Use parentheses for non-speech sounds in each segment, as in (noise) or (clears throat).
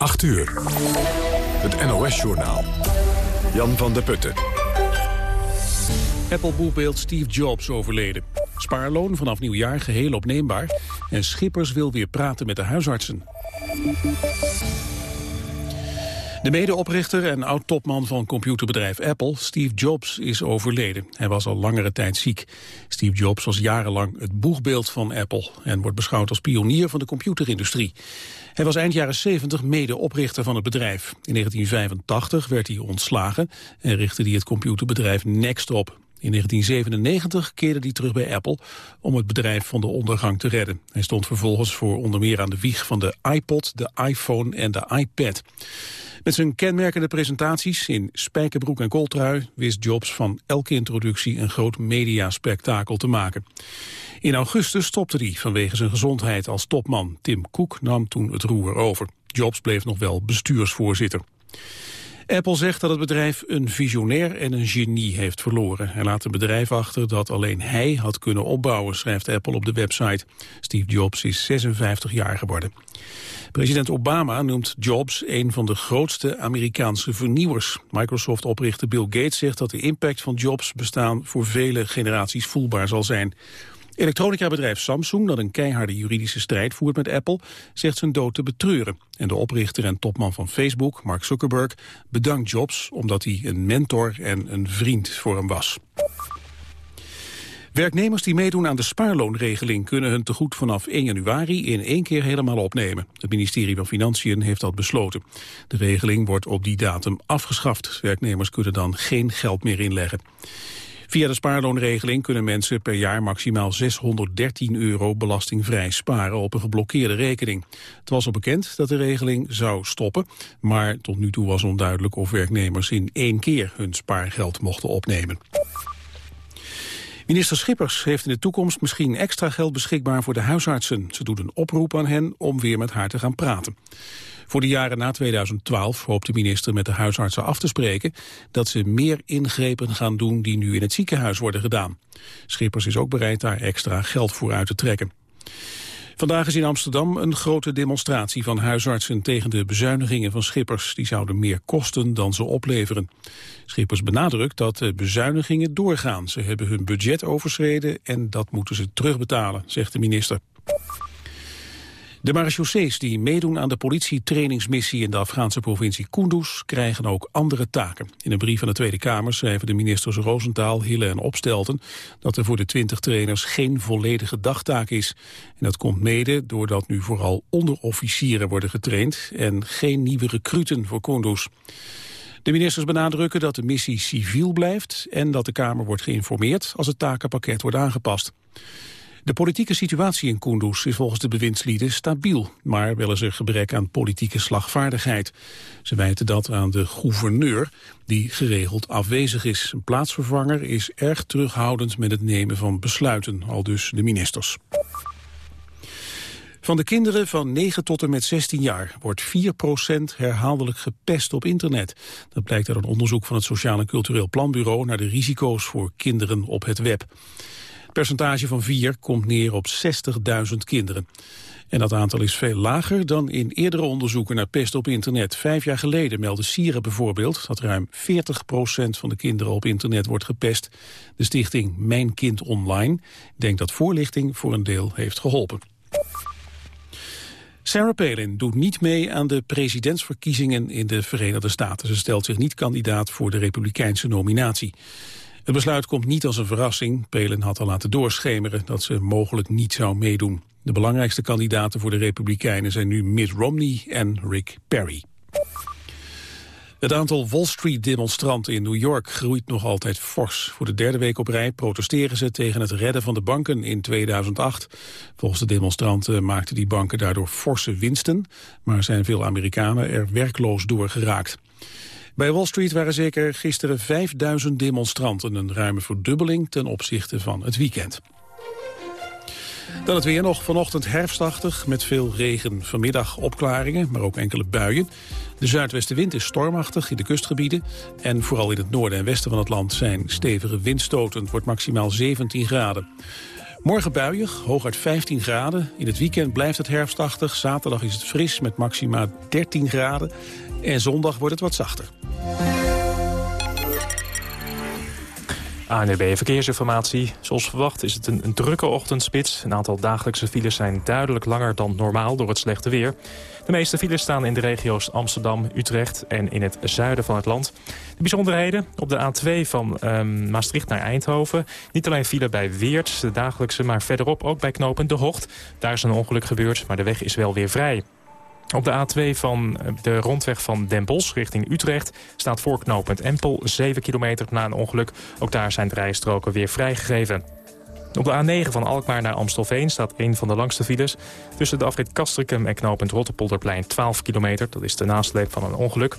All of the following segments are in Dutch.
8 uur. Het NOS-journaal. Jan van der Putten. Apple-boekbeeld Steve Jobs overleden. Spaarloon vanaf nieuwjaar geheel opneembaar. En Schippers wil weer praten met de huisartsen. De medeoprichter en oud-topman van computerbedrijf Apple, Steve Jobs, is overleden. Hij was al langere tijd ziek. Steve Jobs was jarenlang het boegbeeld van Apple... en wordt beschouwd als pionier van de computerindustrie. Hij was eind jaren 70 medeoprichter van het bedrijf. In 1985 werd hij ontslagen en richtte hij het computerbedrijf Next op. In 1997 keerde hij terug bij Apple om het bedrijf van de ondergang te redden. Hij stond vervolgens voor onder meer aan de wieg van de iPod, de iPhone en de iPad. Met zijn kenmerkende presentaties in spijkerbroek en kooltrui wist Jobs van elke introductie een groot mediaspectakel te maken. In augustus stopte hij vanwege zijn gezondheid als topman. Tim Cook nam toen het roer over. Jobs bleef nog wel bestuursvoorzitter. Apple zegt dat het bedrijf een visionair en een genie heeft verloren. Hij laat een bedrijf achter dat alleen hij had kunnen opbouwen, schrijft Apple op de website. Steve Jobs is 56 jaar geworden. President Obama noemt Jobs een van de grootste Amerikaanse vernieuwers. Microsoft-oprichter Bill Gates zegt dat de impact van Jobs bestaan voor vele generaties voelbaar zal zijn. Elektronica-bedrijf Samsung, dat een keiharde juridische strijd voert met Apple, zegt zijn dood te betreuren. En de oprichter en topman van Facebook, Mark Zuckerberg, bedankt Jobs omdat hij een mentor en een vriend voor hem was. Werknemers die meedoen aan de spaarloonregeling kunnen hun tegoed vanaf 1 januari in één keer helemaal opnemen. Het ministerie van Financiën heeft dat besloten. De regeling wordt op die datum afgeschaft. Werknemers kunnen dan geen geld meer inleggen. Via de spaarloonregeling kunnen mensen per jaar maximaal 613 euro belastingvrij sparen op een geblokkeerde rekening. Het was al bekend dat de regeling zou stoppen, maar tot nu toe was onduidelijk of werknemers in één keer hun spaargeld mochten opnemen. Minister Schippers heeft in de toekomst misschien extra geld beschikbaar voor de huisartsen. Ze doet een oproep aan hen om weer met haar te gaan praten. Voor de jaren na 2012 hoopt de minister met de huisartsen af te spreken dat ze meer ingrepen gaan doen die nu in het ziekenhuis worden gedaan. Schippers is ook bereid daar extra geld voor uit te trekken. Vandaag is in Amsterdam een grote demonstratie van huisartsen tegen de bezuinigingen van Schippers. Die zouden meer kosten dan ze opleveren. Schippers benadrukt dat de bezuinigingen doorgaan. Ze hebben hun budget overschreden en dat moeten ze terugbetalen, zegt de minister. De marechaussees die meedoen aan de politietrainingsmissie in de Afghaanse provincie Kunduz krijgen ook andere taken. In een brief aan de Tweede Kamer schrijven de ministers Roosentaal, Hille en Opstelten dat er voor de 20 trainers geen volledige dagtaak is. En dat komt mede doordat nu vooral onderofficieren worden getraind en geen nieuwe recruten voor Kunduz. De ministers benadrukken dat de missie civiel blijft en dat de Kamer wordt geïnformeerd als het takenpakket wordt aangepast. De politieke situatie in Kunduz is volgens de bewindslieden stabiel, maar wel is er gebrek aan politieke slagvaardigheid. Ze wijten dat aan de gouverneur, die geregeld afwezig is. Een plaatsvervanger is erg terughoudend met het nemen van besluiten, al dus de ministers. Van de kinderen van 9 tot en met 16 jaar wordt 4% herhaaldelijk gepest op internet. Dat blijkt uit een onderzoek van het Sociaal en Cultureel Planbureau naar de risico's voor kinderen op het web. Het percentage van 4 komt neer op 60.000 kinderen. En dat aantal is veel lager dan in eerdere onderzoeken naar pest op internet. Vijf jaar geleden meldde Sieren bijvoorbeeld dat ruim 40% van de kinderen op internet wordt gepest. De stichting Mijn Kind Online denkt dat voorlichting voor een deel heeft geholpen. Sarah Palin doet niet mee aan de presidentsverkiezingen in de Verenigde Staten. Ze stelt zich niet kandidaat voor de republikeinse nominatie. Het besluit komt niet als een verrassing. Palin had al laten doorschemeren dat ze mogelijk niet zou meedoen. De belangrijkste kandidaten voor de Republikeinen zijn nu Mitt Romney en Rick Perry. Het aantal Wall Street-demonstranten in New York groeit nog altijd fors. Voor de derde week op rij protesteren ze tegen het redden van de banken in 2008. Volgens de demonstranten maakten die banken daardoor forse winsten... maar zijn veel Amerikanen er werkloos door geraakt. Bij Wall Street waren zeker gisteren 5000 demonstranten, een ruime verdubbeling ten opzichte van het weekend. Dan het weer nog vanochtend herfstachtig met veel regen. Vanmiddag opklaringen, maar ook enkele buien. De zuidwestenwind is stormachtig in de kustgebieden. En vooral in het noorden en westen van het land zijn stevige windstoten. Het wordt maximaal 17 graden. Morgen buiig, hooguit 15 graden. In het weekend blijft het herfstachtig. Zaterdag is het fris met maxima 13 graden. En zondag wordt het wat zachter. ANWB Verkeersinformatie. Zoals verwacht is het een, een, drukke ochtendspits. Een aantal dagelijkse files zijn duidelijk langer dan normaal door het slechte weer. De meeste files staan in de regio's Amsterdam, Utrecht en in het zuiden van het land. De bijzonderheden op de A2 van um, Maastricht naar Eindhoven. Niet alleen file bij Weert, de dagelijkse, maar verderop ook bij knopen De Hocht. Daar is een ongeluk gebeurd, maar de weg is wel weer vrij. Op de A2 van eh, de rondweg van Den Bosch richting Utrecht... staat voorknopend Empel 7 kilometer na een ongeluk. Ook daar zijn de rijstroken weer vrijgegeven. Op de A9 van Alkmaar naar Amstelveen staat een van de langste files. Tussen de afrit Castricum en knooppunt Rotterpolderplein 12 kilometer. Dat is de nasleep van een ongeluk.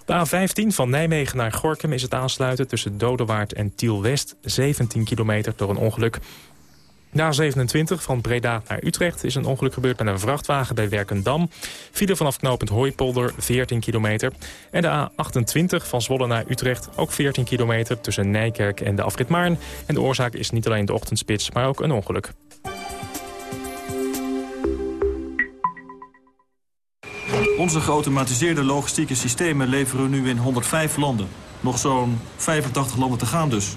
Op de A15 van Nijmegen naar Gorkum is het aansluiten tussen Dodewaard en Tiel-West 17 kilometer door een ongeluk. Na 27 van Breda naar Utrecht is een ongeluk gebeurd met een vrachtwagen bij Werkendam. File vanaf knooppunt Hooipolder 14 kilometer. En de A28 van Zwolle naar Utrecht ook 14 kilometer tussen Nijkerk en de afrit Maarn. En de oorzaak is niet alleen de ochtendspits, maar ook een ongeluk. Onze geautomatiseerde logistieke systemen leveren nu in 105 landen. Nog zo'n 85 landen te gaan dus.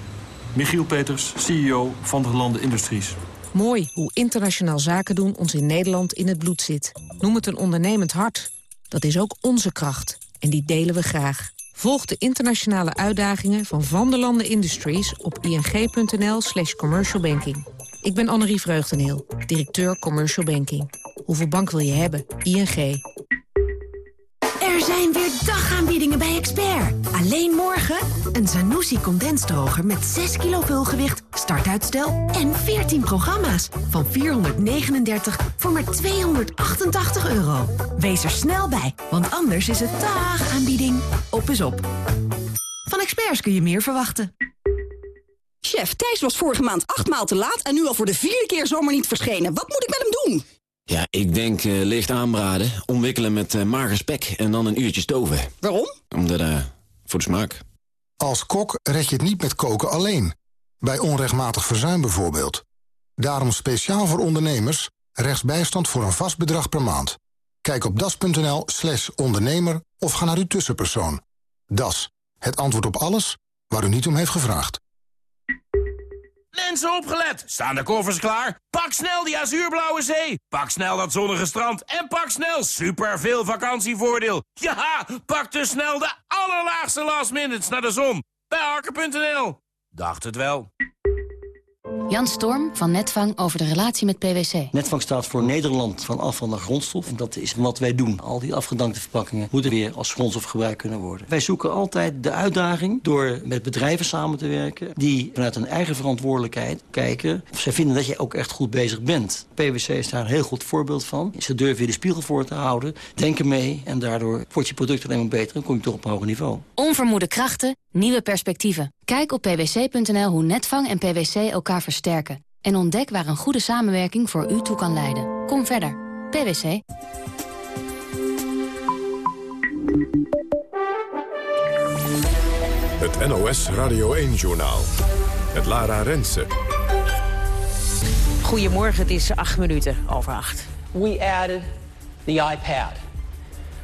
Michiel Peters, CEO van der Landen Industries. Mooi hoe internationaal zaken doen ons in Nederland in het bloed zit. Noem het een ondernemend hart. Dat is ook onze kracht. En die delen we graag. Volg de internationale uitdagingen van Van der Landen Industries op ing.nl slash commercialbanking. Ik ben Annerie Vreugdeneel, directeur Commercial Banking. Hoeveel bank wil je hebben? ING. Zijn weer dagaanbiedingen bij Expert. Alleen morgen een Zanussi condensdroger met 6 kilo vulgewicht, startuitstel en 14 programma's. Van 439 voor maar 288 euro. Wees er snel bij, want anders is het dagaanbieding op is op. Van Experts kun je meer verwachten. Chef, Thijs was vorige maand acht maal te laat en nu al voor de vierde keer zomaar niet verschenen. Wat moet ik met hem doen? Ja, ik denk uh, licht aanbraden, omwikkelen met uh, mager spek en dan een uurtje stoven. Waarom? Omdat, uh, voor de smaak. Als kok red je het niet met koken alleen. Bij onrechtmatig verzuim bijvoorbeeld. Daarom speciaal voor ondernemers rechtsbijstand voor een vast bedrag per maand. Kijk op das.nl slash ondernemer of ga naar uw tussenpersoon. Das, het antwoord op alles waar u niet om heeft gevraagd. Mensen opgelet! Staan de koffers klaar? Pak snel die azuurblauwe zee! Pak snel dat zonnige strand! En pak snel super veel vakantievoordeel! Ja, pak dus snel de allerlaagste last minutes naar de zon! Bij Harker.nl. Dacht het wel. Jan Storm van Netvang over de relatie met PwC. Netvang staat voor Nederland van afval naar grondstof. En dat is wat wij doen. Al die afgedankte verpakkingen moeten weer als grondstof gebruikt kunnen worden. Wij zoeken altijd de uitdaging door met bedrijven samen te werken... die vanuit hun eigen verantwoordelijkheid kijken... of zij vinden dat je ook echt goed bezig bent. PwC is daar een heel goed voorbeeld van. Ze durven je de spiegel voor te houden, denken mee... en daardoor wordt je product alleen maar beter en kom je toch op een hoger niveau. Onvermoede krachten, nieuwe perspectieven. Kijk op pwc.nl hoe Netvang en PwC elkaar versterken. En ontdek waar een goede samenwerking voor u toe kan leiden. Kom verder. PwC. Het NOS Radio 1-journaal. Het Lara Rensen. Goedemorgen, het is acht minuten over acht. We added the iPad.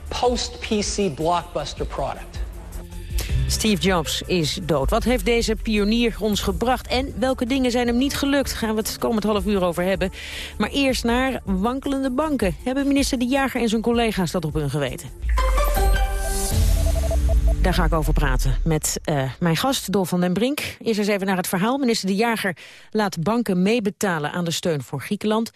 Post-PC blockbuster product. Steve Jobs is dood. Wat heeft deze pionier ons gebracht en welke dingen zijn hem niet gelukt? Gaan we het komend half uur over hebben. Maar eerst naar wankelende banken. Hebben minister De Jager en zijn collega's dat op hun geweten? Daar ga ik over praten met uh, mijn gast, Dol van den Brink. Eerst eens even naar het verhaal. Minister De Jager laat banken meebetalen aan de steun voor Griekenland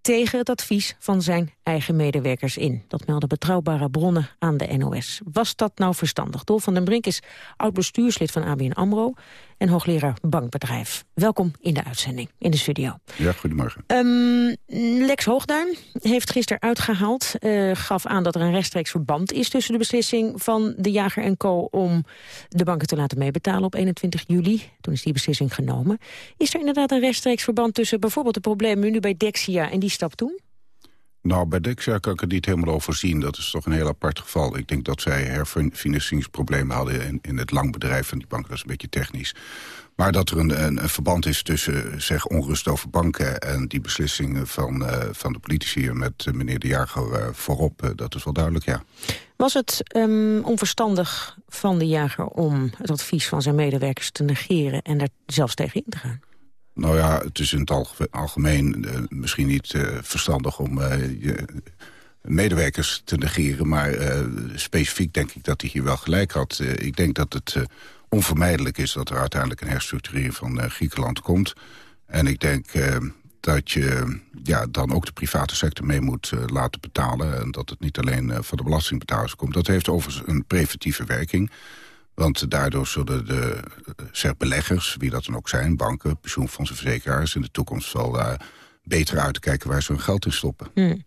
tegen het advies van zijn eigen medewerkers in. Dat melden betrouwbare bronnen aan de NOS. Was dat nou verstandig? Dol van den Brink is oud-bestuurslid van ABN AMRO en hoogleraar bankbedrijf. Welkom in de uitzending, in de studio. Ja, goedemorgen. Um, Lex Hoogduin heeft gisteren uitgehaald, uh, gaf aan dat er een rechtstreeks verband is... tussen de beslissing van de Jager en Co. om de banken te laten meebetalen op 21 juli. Toen is die beslissing genomen. Is er inderdaad een rechtstreeks verband tussen bijvoorbeeld de problemen nu bij Dexia en die stap toen? Nou, bij Dexia kan ik het niet helemaal overzien. Dat is toch een heel apart geval. Ik denk dat zij herfinancieringsproblemen hadden in, in het langbedrijf van die bank. Dat is een beetje technisch. Maar dat er een, een, verband is tussen zeg, onrust over banken... en die beslissingen van, uh, van de politici met uh, meneer De Jager uh, voorop... dat is wel duidelijk, ja. Was het um, onverstandig van De Jager om het advies van zijn medewerkers te negeren... en daar zelfs tegen in te gaan? Nou ja, het is in het algemeen misschien niet verstandig om je medewerkers te negeren... maar specifiek denk ik dat hij hier wel gelijk had. ik denk dat het onvermijdelijk is dat er uiteindelijk een herstructurering van uh, Griekenland komt. En ik denk uh, dat je ja, dan ook de private sector mee moet uh, laten betalen. En dat het niet alleen van de belastingbetalers komt. Dat heeft overigens een preventieve werking. Want daardoor zullen de zeg, beleggers, wie dat dan ook zijn... banken, pensioenfondsen, verzekeraars... in de toekomst wel beter uitkijken waar ze hun geld in stoppen. Hmm.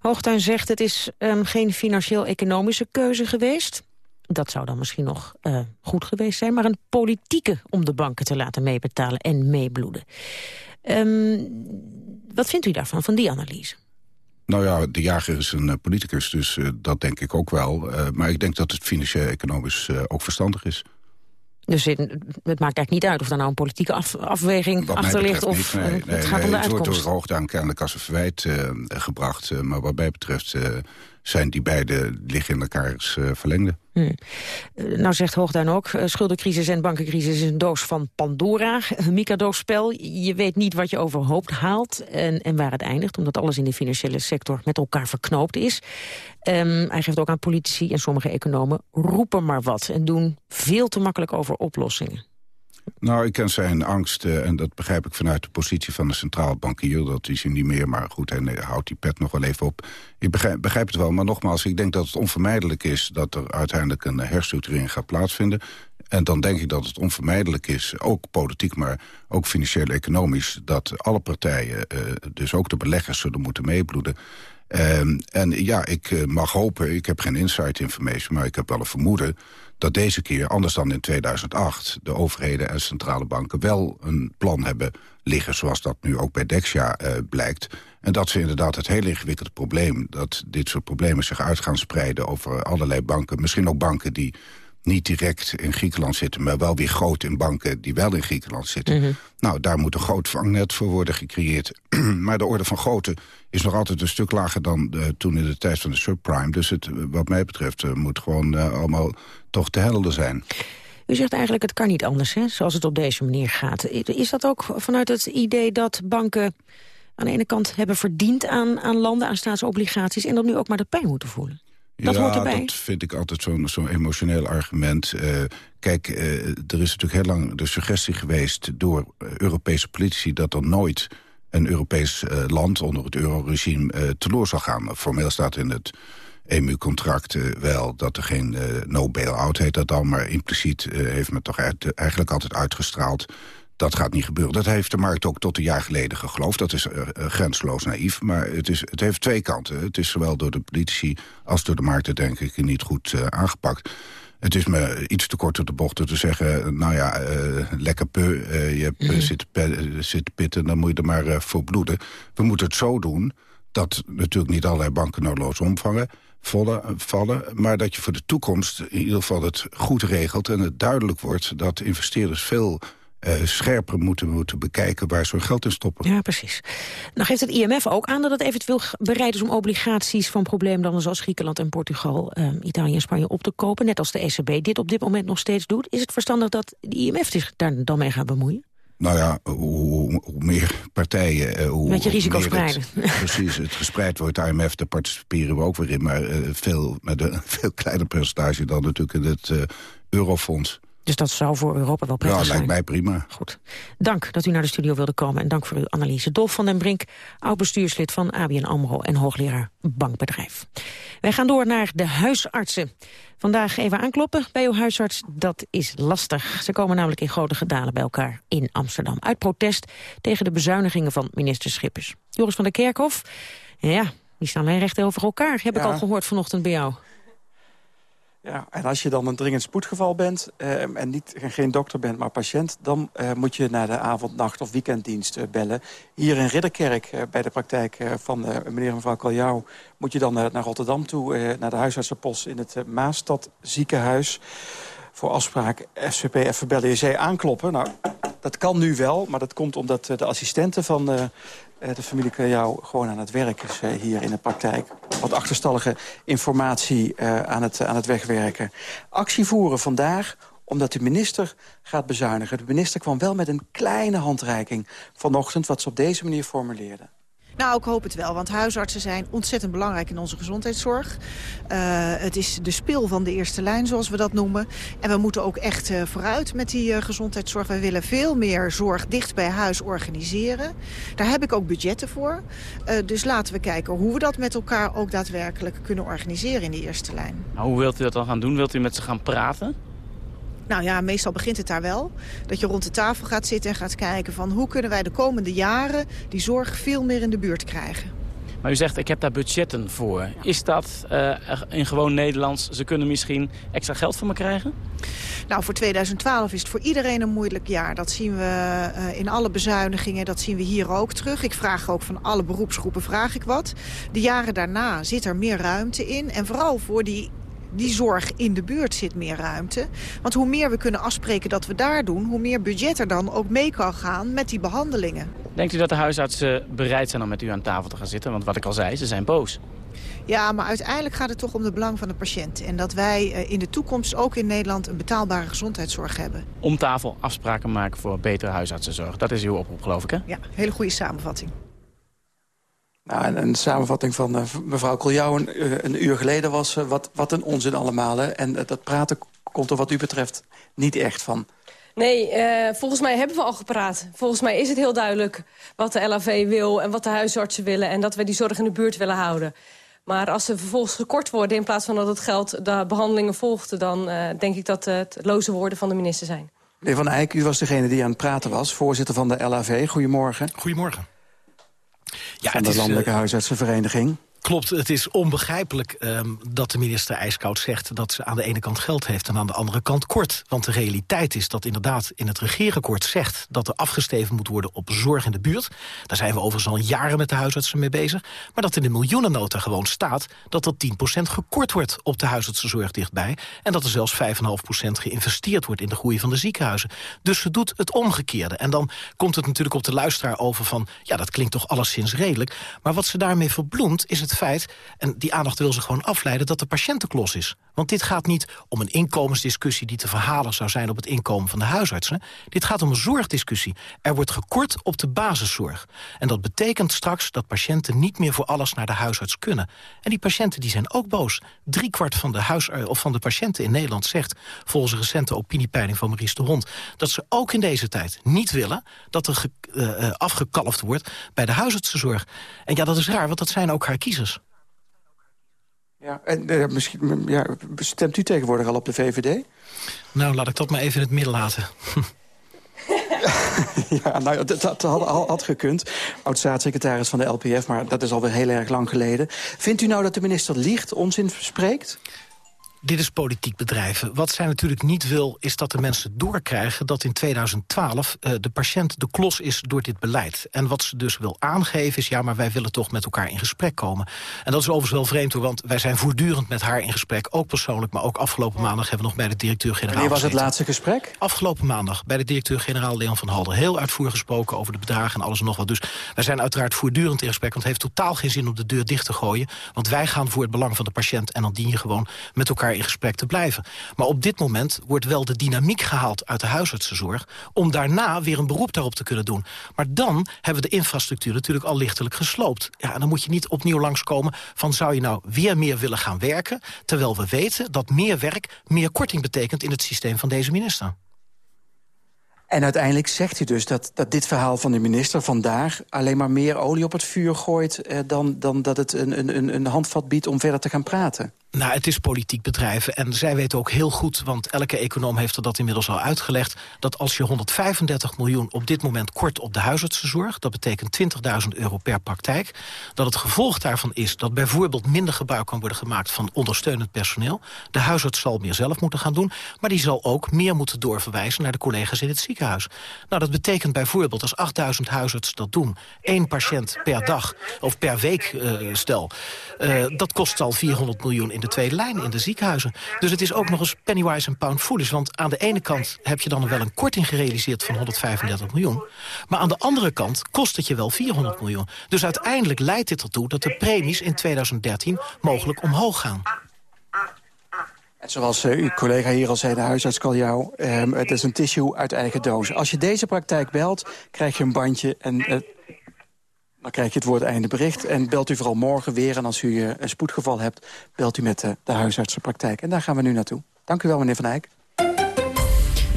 Hoogtuin zegt het is um, geen financieel-economische keuze geweest dat zou dan misschien nog uh, goed geweest zijn... maar een politieke om de banken te laten meebetalen en meebloeden. Um, wat vindt u daarvan, van die analyse? Nou ja, de jager is een uh, politicus, dus uh, dat denk ik ook wel. maar ik denk dat het financieel-economisch ook verstandig is. Dus het, het, maakt eigenlijk niet uit of daar nou een politieke af, afweging achter ligt... of nee, het nee, gaat om de het wordt uitkomst. door Hoogdaan kennelijk als een verwijt gebracht. maar wat mij betreft zijn die beide liggen in elkaars uh, verlengde. Hmm. Uh, nou zegt Hoogduin ook, uh, schuldencrisis en bankencrisis is een doos van Pandora. Een Mikado-spel, je weet niet wat je overhoop haalt en, en waar het eindigt... omdat alles in de financiële sector met elkaar verknoopt is. Um, hij geeft ook aan politici en sommige economen roepen maar wat... en doen veel te makkelijk over oplossingen. Nou, ik ken zijn angst, uh, en dat begrijp ik vanuit de positie van de centrale bankier. Dat is hij niet meer, maar goed, hij houdt die pet nog wel even op. Ik begrijp, het wel, maar nogmaals, ik denk dat het onvermijdelijk is... dat er uiteindelijk een herstructurering gaat plaatsvinden. En dan denk ik dat het onvermijdelijk is, ook politiek, maar ook financieel-economisch... dat alle partijen, uh, dus ook de beleggers, zullen moeten meebloeden. Um, en ja, ik uh, mag hopen, ik heb geen insight information... maar ik heb wel een vermoeden dat deze keer, anders dan in 2008... de overheden en centrale banken wel een plan hebben liggen... zoals dat nu ook bij Dexia uh, blijkt. En dat ze inderdaad het hele ingewikkelde probleem... dat dit soort problemen zich uit gaan spreiden over allerlei banken... misschien ook banken die niet direct in Griekenland zitten... maar wel weer groot in banken die wel in Griekenland zitten. Mm -hmm. Nou, daar moet een groot vangnet voor worden gecreëerd. (clears throat) maar de orde van grootte is nog altijd een stuk lager dan uh, toen in de tijd van de subprime. Dus het, wat mij betreft uh, moet gewoon uh, allemaal toch te helder zijn. U zegt eigenlijk het kan niet anders, hè, zoals het op deze manier gaat. Is dat ook vanuit het idee dat banken aan de ene kant hebben verdiend aan, aan landen, aan staatsobligaties... en dat nu ook maar de pijn moeten voelen? Dat ja, hoort erbij. dat vind ik altijd zo'n zo emotioneel argument. Uh, kijk, uh, er is natuurlijk heel lang de suggestie geweest door Europese politici... dat er nooit een Europees uh, land onder het euroregime teloor zal gaan. Formeel staat in het EMU-contract wel dat er geen no bail-out heet dat dan... maar impliciet heeft men toch eigenlijk altijd uitgestraald dat gaat niet gebeuren. Dat heeft de markt ook tot een jaar geleden geloofd. Dat is uh, grensloos naïef, maar het, is, het heeft twee kanten. Het is zowel door de politici als door de markten, denk ik, niet goed uh, aangepakt. Het is me iets te kort op de bocht te zeggen... nou ja, uh, lekker pu, je hebt mm. zitten, zitten pitten... dan moet je er maar voor bloeden. We moeten het zo doen dat natuurlijk niet allerlei banken noodloos omvangen... Vallen, vallen, maar dat je voor de toekomst in ieder geval het goed regelt... en het duidelijk wordt dat investeerders veel uh, scherper moeten, moeten bekijken waar ze hun geld in stoppen. Ja, precies. Nou geeft het IMF ook aan dat het eventueel bereid is om obligaties van probleemlanden zoals Griekenland en Portugal, uh, Italië en Spanje op te kopen, net als de ECB dit op dit moment nog steeds doet. Is het verstandig dat de IMF zich daar dan mee gaat bemoeien? Nou ja, hoe, hoe meer partijen... Uh, hoe met je risico meer spreiden. (laughs) Precies, het gespreid wordt. IMF, daar participeren we ook weer in. Maar uh, veel, met een (laughs) veel kleiner percentage dan natuurlijk in het uh, eurofonds. Dus dat zou voor Europa wel prettig ja, zijn. lijkt mij prima. Goed. Dank dat u naar de studio wilde komen en dank voor uw analyse. Dolf van den Brink, oud-bestuurslid van ABN AMRO en hoogleraar bankbedrijf. Wij gaan door naar de huisartsen. Vandaag even aankloppen bij uw huisarts, dat is lastig. Ze komen namelijk in grote gedalen bij elkaar in Amsterdam. Uit protest tegen de bezuinigingen van minister Schippers. Joris van der Kerkhof, ja, die staan wij recht over elkaar. Heb ja. ik al gehoord vanochtend bij jou. Ja, en als je dan een dringend spoedgeval bent eh, en niet, geen dokter bent, maar patiënt... dan eh, moet je naar de avond, nacht of weekenddienst eh, bellen. Hier in Ridderkerk, eh, bij de praktijk van meneer en mevrouw Kaljouw... moet je dan naar Rotterdam toe, naar de huisartsenpost in het Maastad ziekenhuis... voor afspraak SVP even bellen. Je zei aankloppen. Nou, dat kan nu wel, maar dat komt omdat de assistenten van de familie jou gewoon aan het werk is eh, hier in de praktijk. Wat achterstallige informatie eh, aan, het, aan het wegwerken. Actie voeren vandaag omdat de minister gaat bezuinigen. De minister kwam wel met een kleine handreiking vanochtend... wat ze op deze manier formuleerde. Nou, ik hoop het wel, want huisartsen zijn ontzettend belangrijk in onze gezondheidszorg. Uh, het is de spil van de eerste lijn, zoals we dat noemen. En we moeten ook echt uh, vooruit met die uh, gezondheidszorg. We willen veel meer zorg dicht bij huis organiseren. Daar heb ik ook budgetten voor. dus laten we kijken hoe we dat met elkaar ook daadwerkelijk kunnen organiseren in die eerste lijn. Nou, hoe wilt u dat dan gaan doen? Wilt u met ze gaan praten? Nou ja, meestal begint het daar wel. Dat je rond de tafel gaat zitten en gaat kijken van hoe kunnen wij de komende jaren die zorg veel meer in de buurt krijgen. Maar u zegt, ik heb daar budgetten voor. Is dat uh, in gewoon Nederlands, ze kunnen misschien extra geld van me krijgen? Nou, voor 2012 is het voor iedereen een moeilijk jaar. Dat zien we uh, in alle bezuinigingen, dat zien we hier ook terug. Ik vraag ook van alle beroepsgroepen, vraag ik wat. De jaren daarna zit er meer ruimte in. En vooral voor die die zorg in de buurt zit meer ruimte. Want hoe meer we kunnen afspreken dat we daar doen... hoe meer budget er dan ook mee kan gaan met die behandelingen. Denkt u dat de huisartsen bereid zijn om met u aan tafel te gaan zitten? Want wat ik al zei, ze zijn boos. Ja, maar uiteindelijk gaat het toch om het belang van de patiënt. En dat wij eh, in de toekomst ook in Nederland een betaalbare gezondheidszorg hebben. Om tafel afspraken maken voor betere huisartsenzorg. Dat is uw oproep, geloof ik, hè? Ja, hele goede samenvatting. Nou, een, een, samenvatting van uh, mevrouw Koljouw een, uh, een, uur geleden was... Uh, wat, wat een onzin allemaal. Hè? En dat praten komt er wat u betreft niet echt van. Nee, volgens mij hebben we al gepraat. Volgens mij is het heel duidelijk wat de LAV wil... en wat de huisartsen willen en dat we die zorg in de buurt willen houden. Maar als ze vervolgens gekort worden in plaats van dat het geld de behandelingen volgt... dan denk ik dat het loze woorden van de minister zijn. Meneer Van Eyck, u was degene die aan het praten was. Voorzitter van de LAV. Goedemorgen. Goedemorgen. Ja, van de Landelijke uh, Huisartsenvereniging. Klopt, het is onbegrijpelijk um, dat de minister ijskoud zegt... dat ze aan de ene kant geld heeft en aan de andere kant kort. Want de realiteit is dat inderdaad in het regeerakkoord zegt... dat er afgesteven moet worden op zorg in de buurt. Daar zijn we overigens al jaren met de huisartsen mee bezig. Maar dat in de miljoenennota gewoon staat... dat er 10% gekort wordt op de huisartsenzorg dichtbij... en dat er zelfs 5,5% geïnvesteerd wordt in de groei van de ziekenhuizen. Dus ze doet het omgekeerde. En dan komt het natuurlijk op de luisteraar over van... ja, dat klinkt toch alleszins redelijk. Maar wat ze daarmee verbloemt is het feit, en die aandacht wil ze gewoon afleiden... dat de patiëntenklos is. Want dit gaat niet om een inkomensdiscussie... die te verhalen zou zijn op het inkomen van de huisartsen. Dit gaat om een zorgdiscussie. Er wordt gekort op de basiszorg. En dat betekent straks dat patiënten niet meer voor alles naar de huisarts kunnen. En die patiënten die zijn ook boos. Driekwart van de, huis, of van de patiënten in Nederland zegt... volgens een recente opiniepeiling van Maurice de Hond... dat ze ook in deze tijd niet willen dat er ge, uh, afgekalfd wordt bij de huisartsenzorg. En ja, dat is raar, want dat zijn ook haar kiezers. Ja, en uh, misschien, ja, stemt u tegenwoordig al op de VVD? Nou, laat ik dat maar even in het midden laten. (laughs) ja, nou, dat, dat had, had, gekund. Oud-staatssecretaris van de LPF, maar dat is alweer heel erg lang geleden. Vindt u nou dat de minister liegt, onzin spreekt? Dit is politiek bedrijven. Wat zij natuurlijk niet wil, is dat de mensen doorkrijgen... dat in 2012 uh, de patiënt de klos is door dit beleid. En wat ze dus wil aangeven is... ja, maar wij willen toch met elkaar in gesprek komen. En dat is overigens wel vreemd, hoor, want wij zijn voortdurend met haar in gesprek. Ook persoonlijk, maar ook afgelopen maandag hebben we nog bij de directeur-generaal Wanneer was het laatste gesprek? Afgelopen maandag bij de directeur-generaal Leon van Halder. Heel uitvoerig gesproken over de bedragen en alles en nog wat. Dus wij zijn uiteraard voortdurend in gesprek... want het heeft totaal geen zin om de deur dicht te gooien. Want wij gaan voor het belang van de patiënt... en dan dien je gewoon met elkaar in gesprek te blijven. Maar op dit moment wordt wel de dynamiek gehaald uit de huisartsenzorg... om daarna weer een beroep daarop te kunnen doen. Maar dan hebben we de infrastructuur natuurlijk al lichtelijk gesloopt. Ja, en dan moet je niet opnieuw langskomen van... zou je nou weer meer willen gaan werken... terwijl we weten dat meer werk meer korting betekent... in het systeem van deze minister. En uiteindelijk zegt hij dus dat, dat dit verhaal van de minister vandaag... alleen maar meer olie op het vuur gooit... Eh, dan, dan dat het een, een, een handvat biedt om verder te gaan praten. Nou, het is politiek bedrijven. En zij weten ook heel goed, want elke econoom heeft er dat inmiddels al uitgelegd... dat als je 135 miljoen op dit moment kort op de huisartsenzorg... dat betekent 20.000 euro per praktijk... dat het gevolg daarvan is dat bijvoorbeeld minder gebruik kan worden gemaakt... van ondersteunend personeel. De huisarts zal meer zelf moeten gaan doen... maar die zal ook meer moeten doorverwijzen naar de collega's in het ziekenhuis. Nou, dat betekent bijvoorbeeld als 8000 huisartsen dat doen... één patiënt per dag, of per week, uh, stel... Uh, dat kost al 400 miljoen in de tweede lijn in de ziekenhuizen. Dus het is ook nog eens pennywise en pound foolish. Want aan de ene kant heb je dan wel een korting gerealiseerd van 135 miljoen. Maar aan de andere kant kost het je wel 400 miljoen. Dus uiteindelijk leidt dit ertoe dat de premies in 2013 mogelijk omhoog gaan. Zoals uh, uw collega hier al zei, de huisarts jou. Um, het is een tissue uit eigen doos. Als je deze praktijk belt, krijg je een bandje... en uh, dan krijg je het woord einde bericht. En belt u vooral morgen weer. En als u een spoedgeval hebt, belt u met de, de huisartsenpraktijk. En daar gaan we nu naartoe. Dank u wel, meneer Van Eyck.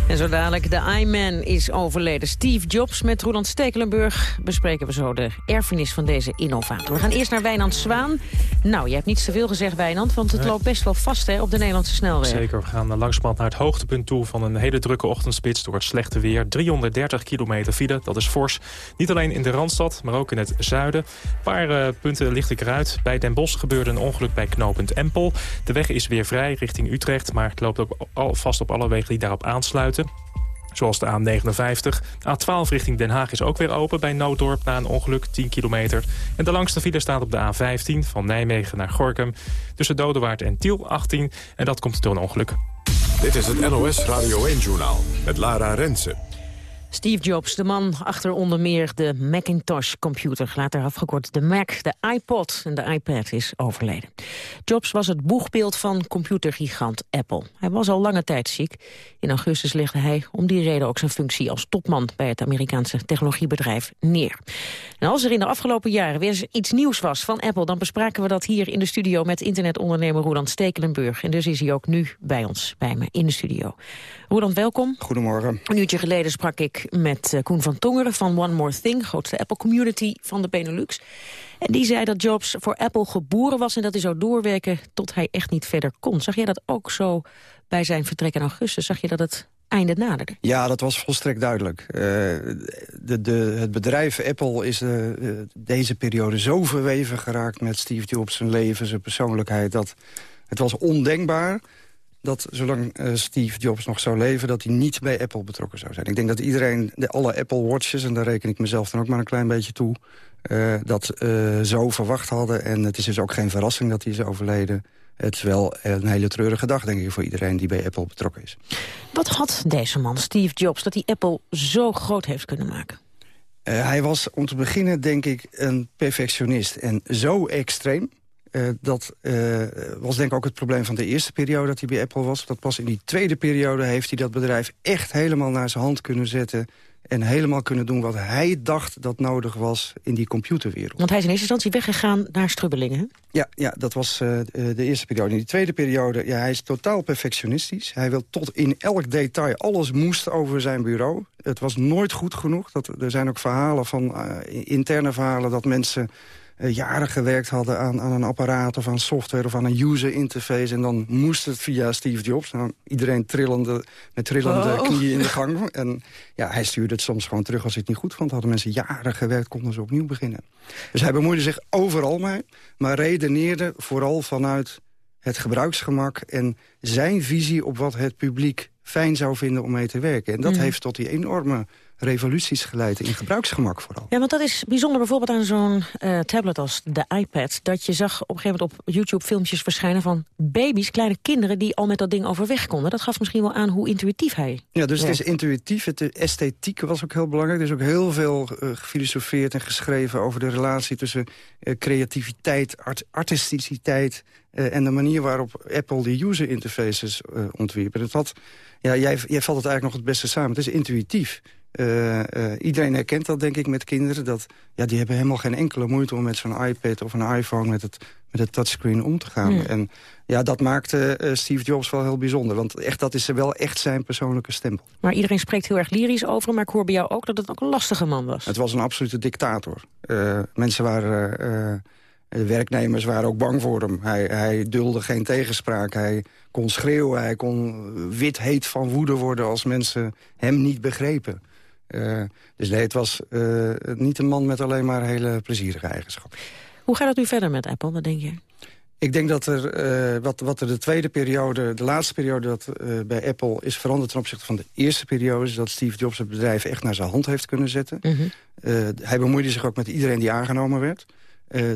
En zo dadelijk, de iMan is overleden. Steve Jobs met Roland Stekelenburg bespreken we zo de erfenis van deze innovator. We gaan eerst naar Wijnand Zwaan. Nou, je hebt niet te veel gezegd, Wijnand, want het loopt best wel vast hè, op de Nederlandse snelweg. Zeker, we gaan langzamerhand naar het hoogtepunt toe van een hele drukke ochtendspits door het slechte weer. 330 kilometer file, dat is fors. Niet alleen in de Randstad, maar ook in het zuiden. Een paar uh, punten licht ik eruit. Bij Den Bosch gebeurde een ongeluk bij knooppunt Empel. De weg is weer vrij richting Utrecht, maar het loopt ook al vast op alle wegen die daarop aansluiten. Zoals de A59. A12 richting Den Haag is ook weer open bij Nooddorp na een ongeluk, 10 kilometer. En de langste file staat op de A15 van Nijmegen naar Gorkum. Tussen Dodewaard en Tiel 18. En dat komt door een ongeluk. Dit is het NOS Radio 1-journaal met Lara Rensen. Steve Jobs, de man achter onder meer de Macintosh-computer... later afgekort de Mac, de iPod en de iPad is overleden. Jobs was het boegbeeld van computergigant Apple. Hij was al lange tijd ziek. In augustus legde hij om die reden ook zijn functie als topman... bij het Amerikaanse technologiebedrijf neer. En als er in de afgelopen jaren weer iets nieuws was van Apple... dan bespraken we dat hier in de studio met internetondernemer Roland Stekelenburg. En dus is hij ook nu bij ons, bij me in de studio. Roland, welkom. Goedemorgen. Een uurtje geleden sprak ik met uh, Koen van Tongeren van One More Thing... grootste Apple-community van de Benelux. En die zei dat Jobs voor Apple geboren was... en dat hij zou doorwerken tot hij echt niet verder kon. Zag jij dat ook zo bij zijn vertrek in augustus? Zag je dat het einde naderde? Ja, dat was volstrekt duidelijk. Uh, de, de, het bedrijf Apple is uh, deze periode zo verweven geraakt... met Steve Jobs zijn leven, zijn persoonlijkheid... dat het was ondenkbaar dat zolang uh, Steve Jobs nog zou leven... dat hij niet bij Apple betrokken zou zijn. Ik denk dat iedereen, de, alle Apple Watches... en daar reken ik mezelf dan ook maar een klein beetje toe... Uh, dat uh, zo verwacht hadden. En het is dus ook geen verrassing dat hij is overleden. Het is wel een hele treurige dag, denk ik, voor iedereen die bij Apple betrokken is. Wat had deze man, Steve Jobs, dat hij Apple zo groot heeft kunnen maken? hij was om te beginnen, denk ik, een perfectionist. En zo extreem uh, dat uh, was denk ik ook het probleem van de eerste periode dat hij bij Apple was. Dat pas in die tweede periode heeft hij dat bedrijf echt helemaal naar zijn hand kunnen zetten... en helemaal kunnen doen wat hij dacht dat nodig was in die computerwereld. Want hij is in eerste instantie weggegaan naar Strubbelingen, Ja, ja, dat was uh, de eerste periode. In die tweede periode, ja, hij is totaal perfectionistisch. Hij wil tot in elk detail, alles moest over zijn bureau. Het was nooit goed genoeg. Dat, er zijn ook verhalen van, interne verhalen dat mensen jaren gewerkt hadden aan, aan een apparaat of aan software of aan een user interface. En dan moest het via Steve Jobs. Nou, iedereen trillende, met trillende oh. knieën in de (laughs) gang. En ja, hij stuurde het soms gewoon terug als hij het niet goed vond. Hadden mensen jaren gewerkt, konden ze opnieuw beginnen. Dus hij bemoeide zich overal mee, maar redeneerde vooral vanuit het gebruiksgemak en zijn visie op wat het publiek fijn zou vinden om mee te werken. En dat mm. heeft tot die enorme revoluties geleid in gebruiksgemak vooral. Ja, want dat is bijzonder bijvoorbeeld aan zo'n uh, tablet als de iPad... dat je zag op een gegeven moment op YouTube filmpjes verschijnen van baby's, kleine kinderen... die al met dat ding overweg konden. Dat gaf misschien wel aan hoe intuïtief hij Ja, dus het is intuïtief. Het, de esthetiek was ook heel belangrijk. Er is ook heel veel uh, gefilosofeerd en geschreven over de relatie tussen uh, creativiteit, art artisticiteit... en de manier waarop Apple de user interfaces ontwierp. En het had, ja, jij, jij valt het eigenlijk nog het beste samen. Het is intuïtief. Uh, uh, iedereen herkent dat, denk ik, met kinderen. Dat, ja, die hebben helemaal geen enkele moeite om met zo'n iPad of een iPhone... met het, met het touchscreen om te gaan. Hmm. En ja, dat maakte uh, Steve Jobs wel heel bijzonder. Want echt, dat is wel echt zijn persoonlijke stempel. Maar iedereen spreekt heel erg lyrisch over Maar ik hoor bij jou ook dat het ook een lastige man was. Het was een absolute dictator. mensen waren De werknemers waren ook bang voor hem. Hij, hij dulde geen tegenspraak. Hij kon schreeuwen. Hij kon wit heet van woede worden als mensen hem niet begrepen. Uh, dus nee, het was uh, niet een man met alleen maar hele plezierige eigenschappen. Hoe gaat het nu verder met Apple, wat denk je? Ik denk dat er, uh, wat, wat er de tweede periode, de laatste periode dat, bij Apple is veranderd ten opzichte van de eerste periode, is dat Steve Jobs het bedrijf echt naar zijn hand heeft kunnen zetten. Uh, hij bemoeide zich ook met iedereen die aangenomen werd.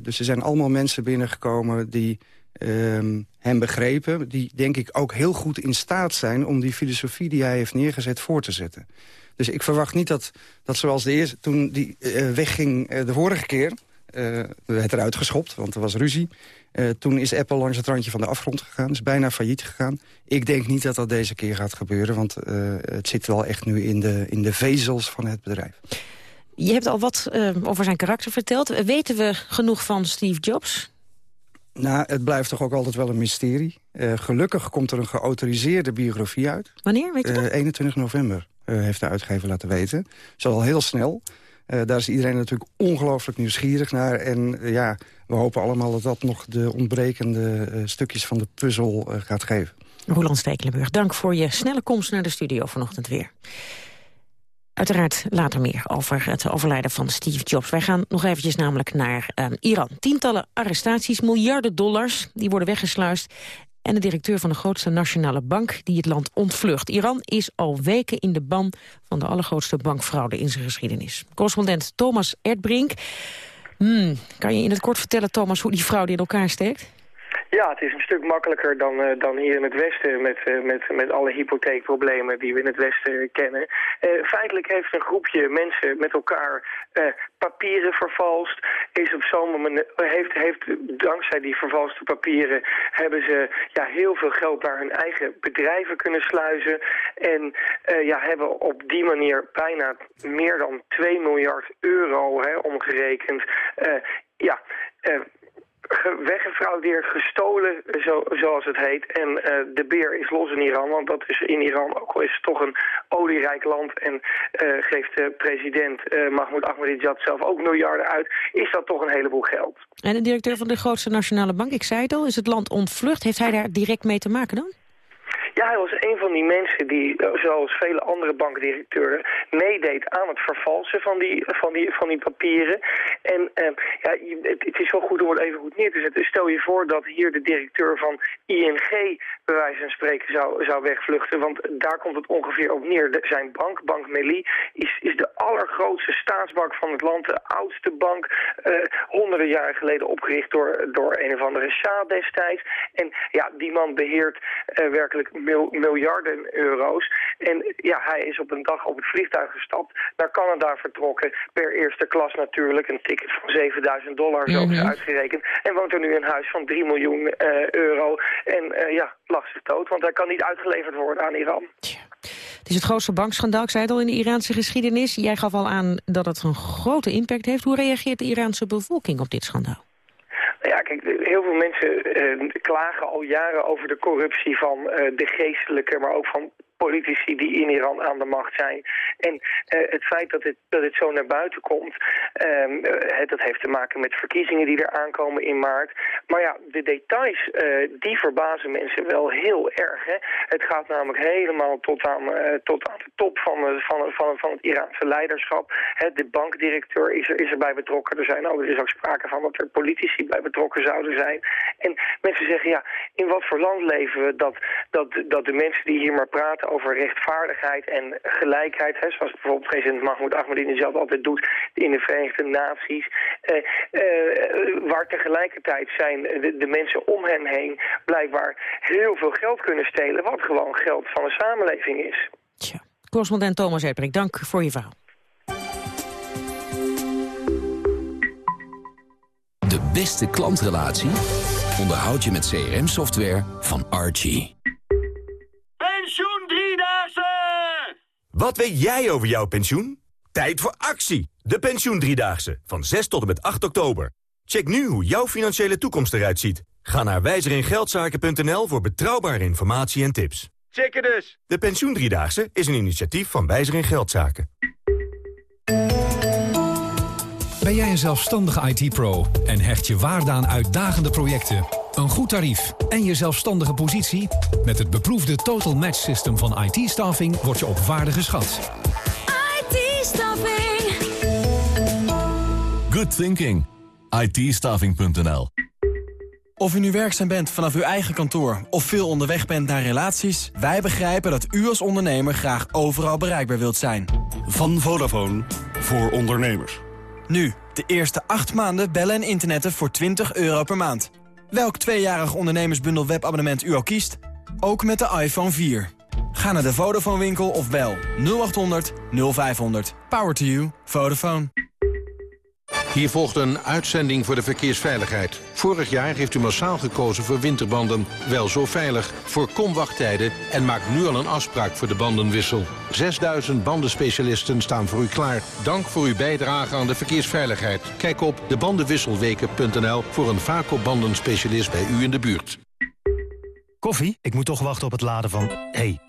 dus er zijn allemaal mensen binnengekomen die ehm, hem begrepen, die denk ik ook heel goed in staat zijn om die filosofie die hij heeft neergezet voor te zetten. Dus ik verwacht niet dat, dat zoals de eerste, toen die wegging de vorige keer, werd eruit geschopt, want er was ruzie. Uh, toen is Apple langs het randje van de afgrond gegaan. Is bijna failliet gegaan. Ik denk niet dat dat deze keer gaat gebeuren. Want uh, het zit wel echt nu in de, in de vezels van het bedrijf. Je hebt al wat uh, over zijn karakter verteld. Weten we genoeg van Steve Jobs? Nou, het blijft toch ook altijd wel een mysterie. gelukkig komt er een geautoriseerde biografie uit. Wanneer, weet je dat? 21 november heeft de uitgever laten weten. Is al heel snel. Uh, daar is iedereen natuurlijk ongelooflijk nieuwsgierig naar. En uh, ja, we hopen allemaal dat dat nog de ontbrekende stukjes van de puzzel gaat geven. Roland Stekelenburg, dank voor je snelle komst naar de studio vanochtend weer. Uiteraard later meer over het overlijden van Steve Jobs. Wij gaan nog eventjes namelijk naar Iran. Tientallen arrestaties, miljarden dollars, die worden weggesluist en de directeur van de grootste nationale bank die het land ontvlucht. Iran is al weken in de ban van de allergrootste bankfraude in zijn geschiedenis. Correspondent Thomas Erdbrink. Hmm, kan je in het kort vertellen, Thomas, hoe die fraude in elkaar steekt? Ja, het is een stuk makkelijker dan, uh, dan hier in het Westen met, uh, met, met alle hypotheekproblemen die we in het Westen kennen. Uh, feitelijk heeft een groepje mensen met elkaar papieren vervalst. Is op zo'n heeft, heeft dankzij die vervalste papieren hebben ze ja, heel veel geld naar hun eigen bedrijven kunnen sluizen. En ja, hebben op die manier bijna meer dan 2 miljard euro hè, omgerekend. ja, weggefraudeerd, gestolen, zo, zoals het heet. En uh, de beer is los in Iran, want dat is in Iran ook al is het toch een olierijk land... en uh, geeft de president uh, Mahmoud Ahmadinejad zelf ook miljarden uit... is dat toch een heleboel geld. En de directeur van de grootste nationale bank, ik zei het al, is het land ontvlucht. Heeft hij daar direct mee te maken dan? Ja, hij was een van die mensen die, zoals vele andere bankdirecteuren, meedeed aan het vervalsen van die, van die, van die papieren. En uh, ja, het, is wel goed om het even goed neer te zetten. Stel je voor dat hier de directeur van ING, bij wijze van spreken, zou, zou wegvluchten. Want daar komt het ongeveer op neer. Zijn bank, Bank Meli, is, is de allergrootste staatsbank van het land. De oudste bank, uh, honderden jaren geleden opgericht door, door een of andere Shah destijds. En ja, die man beheert werkelijk mil, miljarden euro's. En ja, hij is op een dag op het vliegtuig gestapt, naar Canada vertrokken, per eerste klas natuurlijk, een ticket van 7000 dollar, zo mm -hmm. uitgerekend. En woont er nu in een huis van 3 miljoen uh, euro. En uh, ja, lag zich dood, want hij kan niet uitgeleverd worden aan Iran. Tja. Het is het grootste bankschandaal, ik zei het al, in de Iraanse geschiedenis. Jij gaf al aan dat het een grote impact heeft. Hoe reageert de Iraanse bevolking op dit schandaal? Ja, kijk, heel veel mensen uh, klagen al jaren over de corruptie van uh, de geestelijke, maar ook van politici die in Iran aan de macht zijn. En uh, het feit dat het, dat het zo naar buiten komt, um, uh, dat heeft te maken met verkiezingen die er aankomen in maart. Maar ja, de details, uh, die verbazen mensen wel heel erg. Hè? Het gaat namelijk helemaal tot aan, tot aan de top van, van, van, van het Iraanse leiderschap. Hè, de bankdirecteur is, er, is erbij betrokken. Er, zijn ook, er is ook sprake van dat er politici bij betrokken zouden zijn. En mensen zeggen, ja, in wat voor land leven we dat, dat, dat de mensen die hier maar praten over rechtvaardigheid en gelijkheid, hè, zoals bijvoorbeeld president Mahmoud Ahmadinejad altijd doet in de Verenigde Naties, eh, eh, waar tegelijkertijd zijn de, de, mensen om hen heen blijkbaar heel veel geld kunnen stelen, wat gewoon geld van een samenleving is. Tja, correspondent Thomas Erdbrink, dank voor je verhaal. De beste klantrelatie onderhoud je met CRM-software van Archie. Wat weet jij over jouw pensioen? Tijd voor actie! De Pensioen Driedaagse, van 6 tot en met 8 oktober. Check nu hoe jouw financiële toekomst eruit ziet. Ga naar wijzeringeldzaken.nl voor betrouwbare informatie en tips. Checken dus! De Pensioen Driedaagse is een initiatief van Wijzer in Geldzaken. Ben jij een zelfstandige IT-pro en hecht je waarde aan uitdagende projecten, een goed tarief en je zelfstandige positie? Met het beproefde Total Match System van IT-staffing word je op waarde geschat. IT-staffing. Good thinking. it Of u nu werkzaam bent vanaf uw eigen kantoor of veel onderweg bent naar relaties... wij begrijpen dat u als ondernemer graag overal bereikbaar wilt zijn. Van Vodafone voor ondernemers. Nu, de eerste acht maanden bellen en internetten voor 20 euro per maand. Welk tweejarig ondernemersbundel webabonnement u ook kiest, ook met de iPhone 4. Ga naar de Vodafone winkel of bel 0800 0500. Power to you. Vodafone. Hier volgt een uitzending voor de verkeersveiligheid. Vorig jaar heeft u massaal gekozen voor winterbanden. Wel zo veilig. Voorkom wachttijden en maak nu al een afspraak voor de bandenwissel. 6000 bandenspecialisten staan voor u klaar. Dank voor uw bijdrage aan de verkeersveiligheid. Kijk op debandenwisselweken.nl voor een vaco-bandenspecialist bij u in de buurt. Koffie? Ik moet toch wachten op het laden van... hey,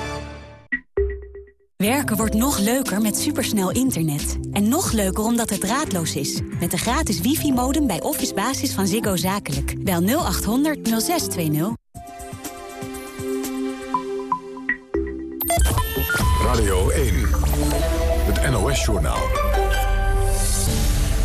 Werken wordt nog leuker met supersnel internet. En nog leuker omdat het draadloos is. Met de gratis wifi-modem bij Office Basis van Ziggo Zakelijk. Bel 0800 0620. Radio 1. Het NOS-journaal.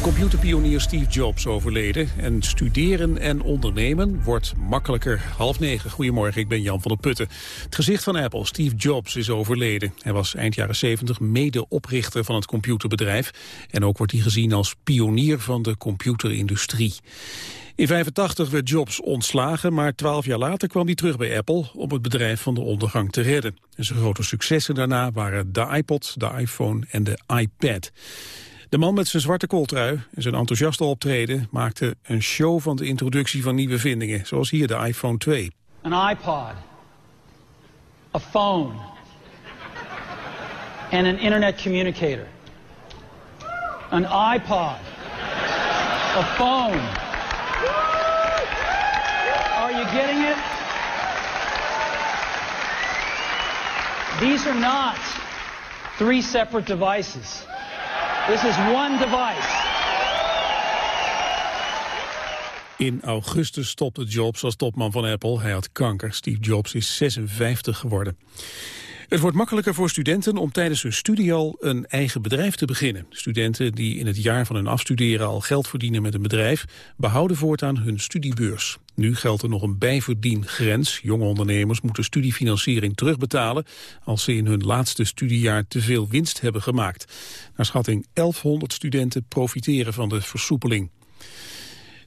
Computerpionier Steve Jobs overleden. En studeren en ondernemen wordt makkelijker. Half negen. Goedemorgen, ik ben Jan van der Putten. Het gezicht van Apple, Steve Jobs, is overleden. Hij was eind jaren 70 mede-oprichter van het computerbedrijf. En ook wordt hij gezien als pionier van de computerindustrie. In 85 werd Jobs ontslagen, maar twaalf jaar later kwam hij terug bij Apple om het bedrijf van de ondergang te redden. En zijn grote successen daarna waren de iPod, de iPhone en de iPad. De man met zijn zwarte kooltrui en zijn enthousiaste optreden maakte een show van de introductie van nieuwe vindingen, zoals hier de iPhone 2. An iPod, a phone, and an internet communicator. An iPod, a phone. Are you getting it? These are not three separate devices. This is one device. In augustus stopte Jobs als topman van Apple. Hij had kanker. Steve Jobs is 56 geworden. Het wordt makkelijker voor studenten om tijdens hun studie al een eigen bedrijf te beginnen. Studenten die in het jaar van hun afstuderen al geld verdienen met een bedrijf... behouden voortaan hun studiebeurs. Nu geldt er nog een bijverdiengrens. Jonge ondernemers moeten studiefinanciering terugbetalen... als ze in hun laatste studiejaar te veel winst hebben gemaakt. Naar schatting 1100 studenten profiteren van de versoepeling.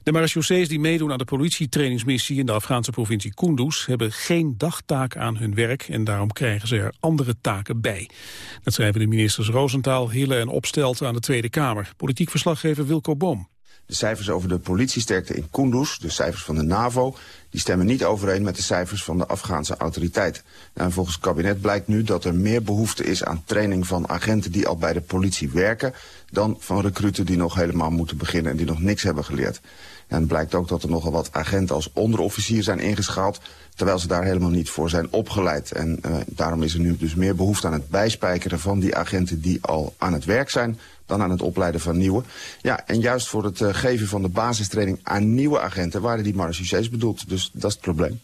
De marechaussees die meedoen aan de politietrainingsmissie in de Afghaanse provincie Kunduz hebben geen dagtaak aan hun werk en daarom krijgen ze er andere taken bij. Dat schrijven de ministers Roosentaal, Hille en Opstelten aan de Tweede Kamer. Politiek verslaggever Wilco Boom. De cijfers over de politiesterkte in Kunduz, de cijfers van de NAVO... die stemmen niet overeen met de cijfers van de Afghaanse autoriteit. En volgens het kabinet blijkt nu dat er meer behoefte is aan training van agenten... die al bij de politie werken, dan van recruten die nog helemaal moeten beginnen... en die nog niks hebben geleerd. En blijkt ook dat er nogal wat agenten als onderofficier zijn ingeschaald... terwijl ze daar helemaal niet voor zijn opgeleid. En uh, daarom is er nu dus meer behoefte aan het bijspijkeren van die agenten... die al aan het werk zijn dan aan het opleiden van nieuwe. Ja, en juist voor het uh, geven van de basistraining aan nieuwe agenten... waren die marechaussees bedoeld. Dus dat is het probleem.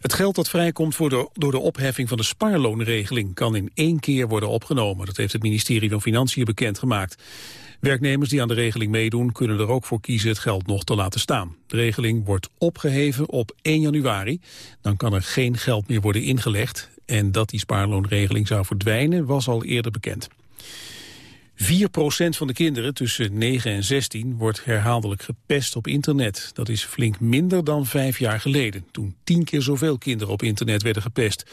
Het geld dat vrijkomt voor door de opheffing van de spaarloonregeling... kan in één keer worden opgenomen. Dat heeft het ministerie van Financiën bekendgemaakt. Werknemers die aan de regeling meedoen kunnen er ook voor kiezen het geld nog te laten staan. De regeling wordt opgeheven op 1 januari. Dan kan er geen geld meer worden ingelegd. En dat die spaarloonregeling zou verdwijnen was al eerder bekend. 4% van de kinderen tussen 9 en 16 wordt herhaaldelijk gepest op internet. Dat is flink minder dan vijf jaar geleden, toen tien keer zoveel kinderen op internet werden gepest.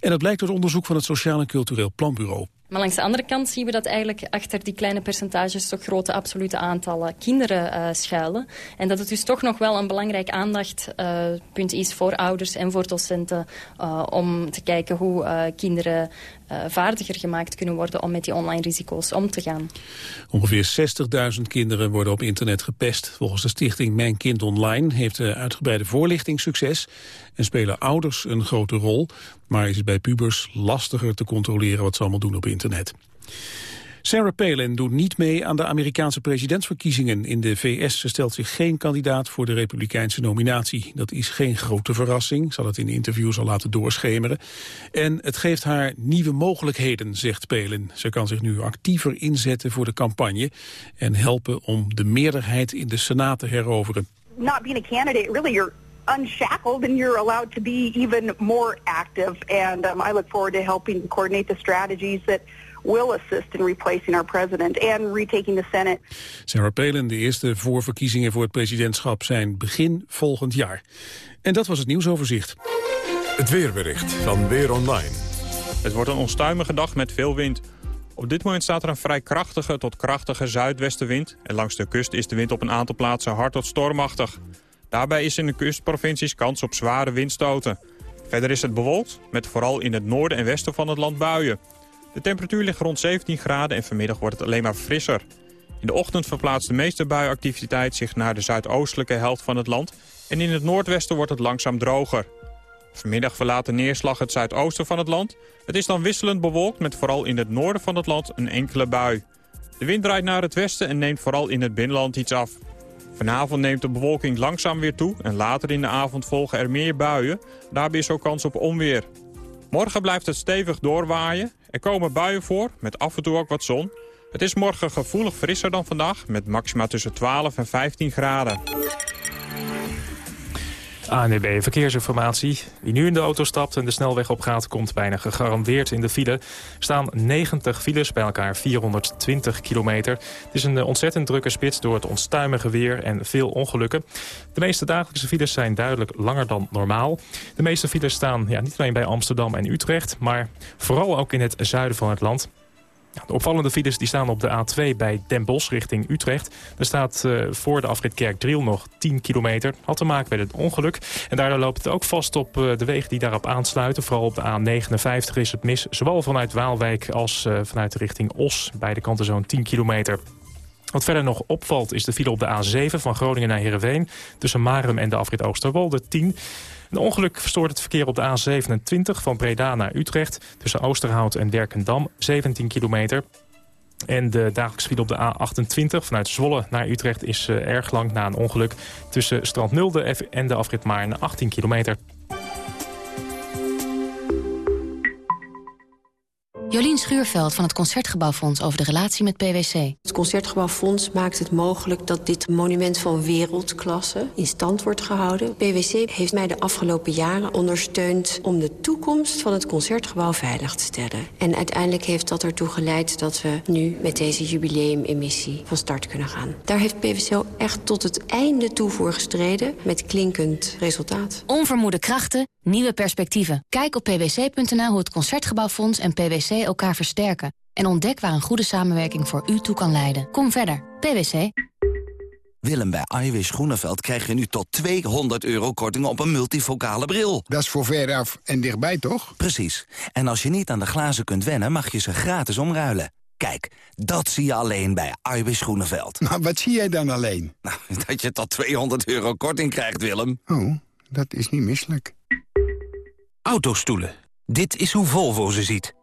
En dat blijkt uit onderzoek van het Sociaal en Cultureel Planbureau. Maar langs de andere kant zien we dat eigenlijk achter die kleine percentages toch grote absolute aantallen kinderen uh, schuilen. En dat het dus toch nog wel een belangrijk aandachtpunt uh, is voor ouders en voor docenten uh, om te kijken hoe kinderen vaardiger gemaakt kunnen worden om met die online risico's om te gaan. Ongeveer 60.000 kinderen worden op internet gepest. Volgens de stichting Mijn Kind Online heeft de uitgebreide voorlichting succes en spelen ouders een grote rol. Maar is het bij pubers lastiger te controleren wat ze allemaal doen op internet. Sarah Palin doet niet mee aan de Amerikaanse presidentsverkiezingen in de VS. Ze stelt zich geen kandidaat voor de republikeinse nominatie. Dat is geen grote verrassing, zal het in interviews al laten doorschemeren. En het geeft haar nieuwe mogelijkheden, zegt Palin. Ze kan zich nu actiever inzetten voor de campagne... en helpen om de meerderheid in de Senaat te heroveren. Not being a candidate, really you're unshackled and you're allowed to be even more active. And um, I look forward to helping coordinate the strategies that will assist in replacing our president and retaking the Senate. Sarah Palin, de eerste voorverkiezingen voor het presidentschap zijn begin volgend jaar. En dat was het nieuwsoverzicht. Het weerbericht van Weer Online. Het wordt een onstuimige dag met veel wind. Op dit moment staat er een vrij krachtige tot krachtige zuidwestenwind. En langs de kust is de wind op een aantal plaatsen hard tot stormachtig. Daarbij is in de kustprovincies kans op zware windstoten. Verder is het bewolkt, met vooral in het noorden en westen van het land buien. De temperatuur ligt rond 17 graden en vanmiddag wordt het alleen maar frisser. In de ochtend verplaatst de meeste buiactiviteit zich naar de zuidoostelijke helft van het land... en in het noordwesten wordt het langzaam droger. Vanmiddag verlaat de neerslag het zuidoosten van het land. Het is dan wisselend bewolkt met vooral in het noorden van het land een enkele bui. De wind draait naar het westen en neemt vooral in het binnenland iets af. Vanavond neemt de bewolking langzaam weer toe en later in de avond volgen er meer buien. Daarbij is ook kans op onweer. Morgen blijft het stevig doorwaaien. Er komen buien voor, met af en toe ook wat zon. Het is morgen gevoelig frisser dan vandaag, met maxima tussen 12 en 15 graden. ANWB Verkeersinformatie. Wie nu in de auto stapt en de snelweg opgaat... komt bijna gegarandeerd in de file. Staan 90 files, bij elkaar 420 kilometer. Het is een ontzettend drukke spits door het onstuimige weer en veel ongelukken. De meeste dagelijkse files zijn duidelijk langer dan normaal. De meeste files staan ja, niet alleen bij Amsterdam en Utrecht... maar vooral ook in het zuiden van het land. De opvallende files die staan op de A2 bij Den Bosch richting Utrecht. Er staat uh, voor de afrit Kerkdriel nog 10 kilometer. Had te maken met het ongeluk. En daardoor loopt het ook vast op uh, de wegen die daarop aansluiten. Vooral op de A59 is het mis. Zowel vanuit Waalwijk als uh, vanuit de richting Os. Beide kanten zo'n 10 kilometer. Wat verder nog opvalt is de file op de A7 van Groningen naar Heerenveen. Tussen Marum en de afrit Oosterwolde 10. Een ongeluk verstoort het verkeer op de A27 van Breda naar Utrecht... tussen Oosterhout en Werkendam, 17 kilometer. En de dagelijkse op de A28 vanuit Zwolle naar Utrecht is uh, erg lang na een ongeluk... tussen Strand Nulde en de afrit Maarn, 18 kilometer. Jolien Schuurveld van het Concertgebouwfonds over de relatie met PwC. Het Concertgebouwfonds maakt het mogelijk dat dit monument van wereldklasse in stand wordt gehouden. PwC heeft mij de afgelopen jaren ondersteund om de toekomst van het Concertgebouw veilig te stellen. En uiteindelijk heeft dat ertoe geleid dat we nu met deze jubileumemissie van start kunnen gaan. Daar heeft PwC echt tot het einde toe voor gestreden met klinkend resultaat. Onvermoede krachten, nieuwe perspectieven. Kijk op pwc.nl hoe het Concertgebouwfonds en PwC elkaar versterken. En ontdek waar een goede samenwerking voor u toe kan leiden. Kom verder. PwC. Willem, bij Iwis Groeneveld krijg je nu tot 200 euro korting op een multifocale bril. Dat is voor veraf en dichtbij, toch? Precies. En als je niet aan de glazen kunt wennen, mag je ze gratis omruilen. Kijk, dat zie je alleen bij Iwis Groeneveld. Maar wat zie jij dan alleen? Nou, (laughs) dat je tot 200 euro korting krijgt, Willem. Oh, dat is niet misselijk. Autostoelen. Dit is hoe Volvo ze ziet.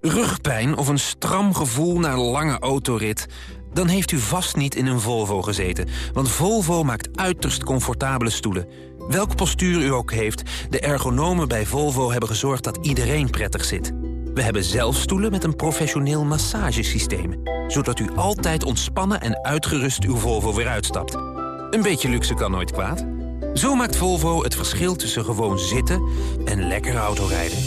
Rugpijn of een stram gevoel na lange autorit... dan heeft u vast niet in een Volvo gezeten. Want Volvo maakt uiterst comfortabele stoelen. Welk postuur u ook heeft, de ergonomen bij Volvo hebben gezorgd dat iedereen prettig zit. We hebben zelf stoelen met een professioneel massagesysteem. Zodat u altijd ontspannen en uitgerust uw Volvo weer uitstapt. Een beetje luxe kan nooit kwaad. Zo maakt Volvo het verschil tussen gewoon zitten en lekker autorijden.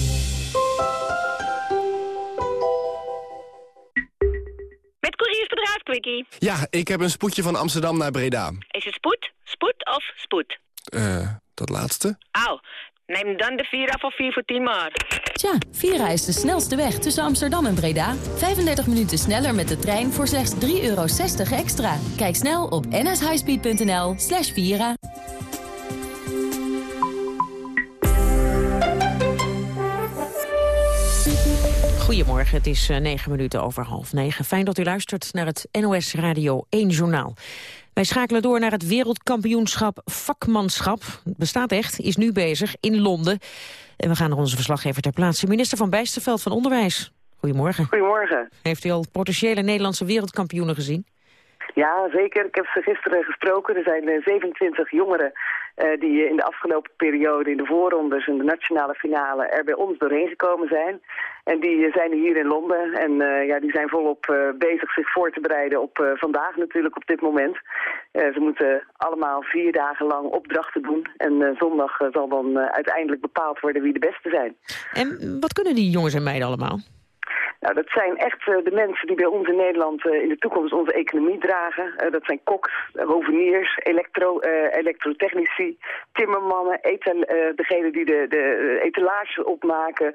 Met couriersbedrijf Quickie. Ja, ik heb een spoedje van Amsterdam naar Breda. Is het spoed, spoed of spoed? Eh, dat laatste. Au, Neem dan de Vira voor 4 voor 10 maar. Tja, Vira is de snelste weg tussen Amsterdam en Breda. 35 minuten sneller met de trein voor slechts 3,60 euro extra. Kijk snel op nshighspeed.nl slash Vira. Goedemorgen, het is 9 minuten over half 9. Fijn dat u luistert naar het NOS Radio 1 Journaal. Wij schakelen door naar het wereldkampioenschap vakmanschap. Het bestaat echt, is nu bezig in Londen. En we gaan naar onze verslaggever ter plaatse. Minister van Bijsterveld van Onderwijs. Goedemorgen. Goedemorgen. Heeft u al potentiële Nederlandse wereldkampioenen gezien? Ja, zeker. Ik heb ze gisteren gesproken. Er zijn 27 jongeren uh, die in de afgelopen periode in de voorrondes en de nationale finale er bij ons doorheen gekomen zijn. En die zijn hier in Londen en ja, die zijn volop bezig zich voor te bereiden op vandaag natuurlijk op dit moment. ze moeten allemaal vier dagen lang opdrachten doen en zondag zal dan uiteindelijk bepaald worden wie de beste zijn. En wat kunnen die jongens en meiden allemaal? Nou, dat zijn echt uh, de mensen die bij ons in Nederland uh, in de toekomst onze economie dragen. Uh, dat zijn koks, hoveniers, elektro, elektrotechnici, timmermannen, etal, degene die de, de etalages opmaken,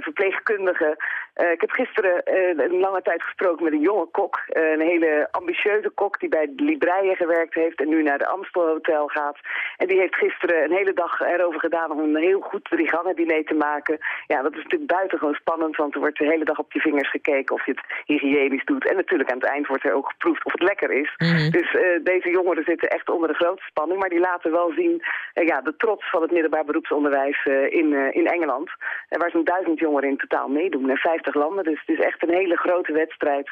verpleegkundigen. Ik heb gisteren een lange tijd gesproken met een jonge kok. een hele ambitieuze kok die bij Libreien gewerkt heeft en nu naar de Amstel Hotel gaat. En die heeft gisteren een hele dag erover gedaan om een heel goed drie gangen diner te maken. Ja, dat is natuurlijk buitengewoon spannend, want er wordt de hele dag op je vingers gekeken of je het hygiënisch doet. En natuurlijk aan het eind wordt er ook geproefd of het lekker is. Mhm. Dus deze jongeren zitten echt onder de grote spanning. Maar die laten wel zien ja, de trots van het middelbaar beroepsonderwijs in, in Engeland. waar zo'n duizend jongeren in totaal meedoen. En 50 landen. Dus het is echt een hele grote wedstrijd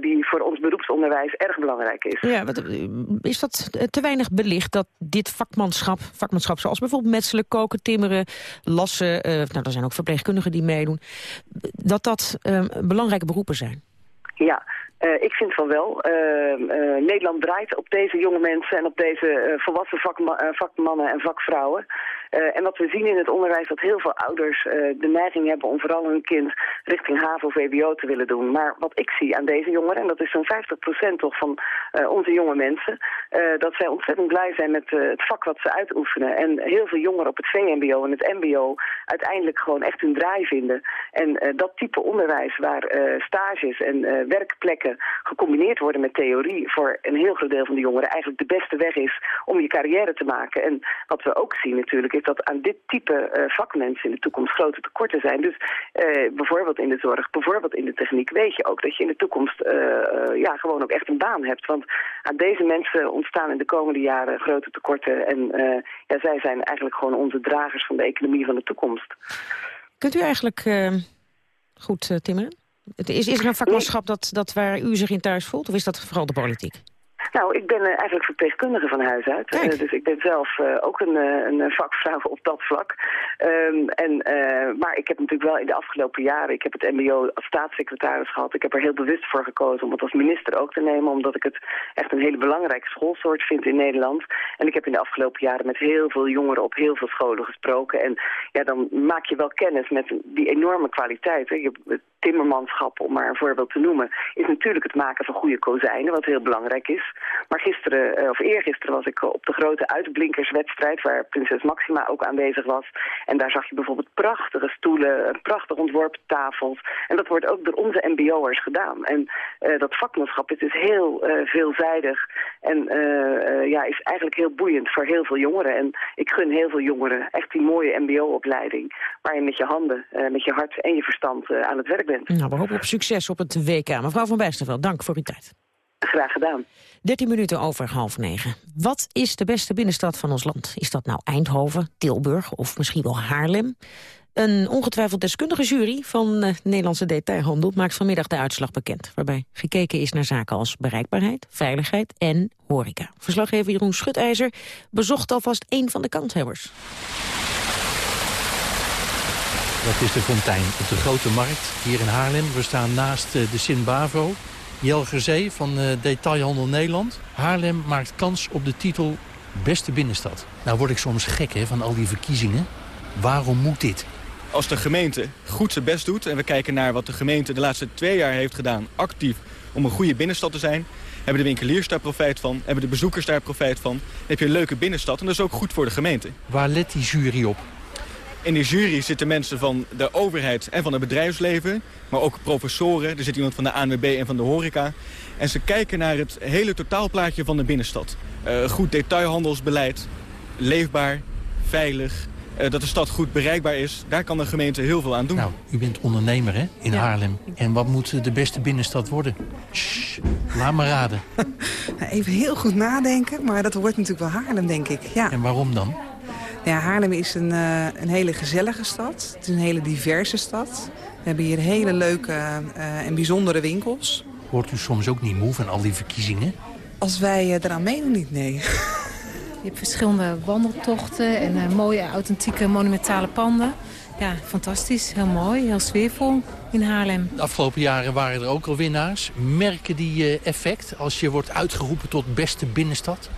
die voor ons beroepsonderwijs erg belangrijk is. Ja, wat, is dat te weinig belicht dat dit vakmanschap, vakmanschap zoals bijvoorbeeld metselen, koken, timmeren, lassen, nou er zijn ook verpleegkundigen die meedoen, dat dat uh, belangrijke beroepen zijn? Ja, uh, ik vind van wel. Uh, uh, Nederland draait op deze jonge mensen en op deze volwassen vakma vakmannen en vakvrouwen. En wat we zien in het onderwijs dat heel veel ouders de neiging hebben om vooral hun kind richting HAVO, VBO te willen doen. Maar wat ik zie aan deze jongeren, en dat is zo'n 50% toch van onze jonge mensen, dat zij ontzettend blij zijn met het vak wat ze uitoefenen. En heel veel jongeren op het VMBO en het MBO uiteindelijk gewoon echt hun draai vinden. En dat type onderwijs waar stages en werkplekken gecombineerd worden met theorie voor een heel groot deel van de jongeren eigenlijk de beste weg is om je carrière te maken. En wat we ook zien natuurlijk is dat aan dit type uh, vakmensen in de toekomst grote tekorten zijn. Dus uh, bijvoorbeeld in de zorg, bijvoorbeeld in de techniek, weet je ook dat je in de toekomst uh, ja, gewoon ook echt een baan hebt. Want aan deze mensen ontstaan in de komende jaren grote tekorten. En ja, zij zijn eigenlijk gewoon onze dragers van de economie van de toekomst. Kunt u eigenlijk goed timmeren? Is, is er een vakmanschap dat, dat waar u zich in thuis voelt? Of is dat vooral de politiek? Nou, ik ben uh, eigenlijk verpleegkundige van huis uit. Uh, dus ik ben zelf uh, ook een, een vakvrouw op dat vlak. Um, en, maar ik heb natuurlijk wel in de afgelopen jaren... ik heb het mbo als staatssecretaris gehad. Ik heb er heel bewust voor gekozen om het als minister ook te nemen... omdat ik het echt een hele belangrijke schoolsoort vind in Nederland. En ik heb in de afgelopen jaren met heel veel jongeren op heel veel scholen gesproken. En ja, dan maak je wel kennis met die enorme kwaliteit. Hè. Je, timmermanschap, om maar een voorbeeld te noemen... is natuurlijk het maken van goede kozijnen, wat heel belangrijk is. Maar gisteren, of eergisteren was ik op de grote uitblinkerswedstrijd... waar prinses Maxima ook aanwezig was. En daar zag je bijvoorbeeld prachtige stoelen, prachtig ontworpen tafels. En dat wordt ook door onze mbo'ers gedaan. En uh, dat vakmanschap is dus heel uh, veelzijdig en uh, ja, is eigenlijk heel boeiend voor heel veel jongeren. En ik gun heel veel jongeren echt die mooie mbo-opleiding... waar je met je handen, met je hart en je verstand aan het werk bent. Nou, we hopen op succes op het WK. Mevrouw van Bijsterveld, dank voor uw tijd. Graag gedaan. 13 minuten over half negen. Wat is de beste binnenstad van ons land? Is dat nou Eindhoven, Tilburg of misschien wel Haarlem? Een ongetwijfeld deskundige jury van de Nederlandse detailhandel maakt vanmiddag de uitslag bekend. Waarbij gekeken is naar zaken als bereikbaarheid, veiligheid en horeca. Verslaggever Jeroen Schutijzer bezocht alvast één van de kanthebbers. Dat is de fontein op de Grote Markt hier in Haarlem. We staan naast de Sint-Bavo. Jelger Zee van Detailhandel Nederland. Haarlem maakt kans op de titel Beste Binnenstad. Nou word ik soms gek hè, van al die verkiezingen. Waarom moet dit? Als de gemeente goed zijn best doet... en we kijken naar wat de gemeente de laatste twee jaar heeft gedaan... actief om een goede binnenstad te zijn... hebben de winkeliers daar profijt van, hebben de bezoekers daar profijt van... dan heb je een leuke binnenstad en dat is ook goed voor de gemeente. Waar let die jury op? In de jury zitten mensen van de overheid en van het bedrijfsleven. Maar ook professoren. Er zit iemand van de ANWB en van de horeca. En ze kijken naar het hele totaalplaatje van de binnenstad. Uh, goed detailhandelsbeleid, leefbaar, veilig, uh, dat de stad goed bereikbaar is. Daar kan de gemeente heel veel aan doen. Nou, u bent ondernemer hè, in Haarlem. En wat moet de beste binnenstad worden? Shh, laat me raden. (laughs) Nou, even heel goed nadenken, maar dat wordt natuurlijk wel Haarlem, denk ik. Ja. En waarom dan? Ja, Haarlem is een, uh, een hele gezellige stad. Het is een hele diverse stad. We hebben hier hele leuke uh, en bijzondere winkels. Wordt u soms ook niet moe van al die verkiezingen? Als wij uh, eraan meedoen niet, nee. (laughs) Je hebt verschillende wandeltochten en uh, mooie authentieke monumentale panden. Ja, fantastisch. Heel mooi, heel sfeervol in Haarlem. De afgelopen jaren waren er ook al winnaars. Merken die effect als je wordt uitgeroepen tot beste binnenstad?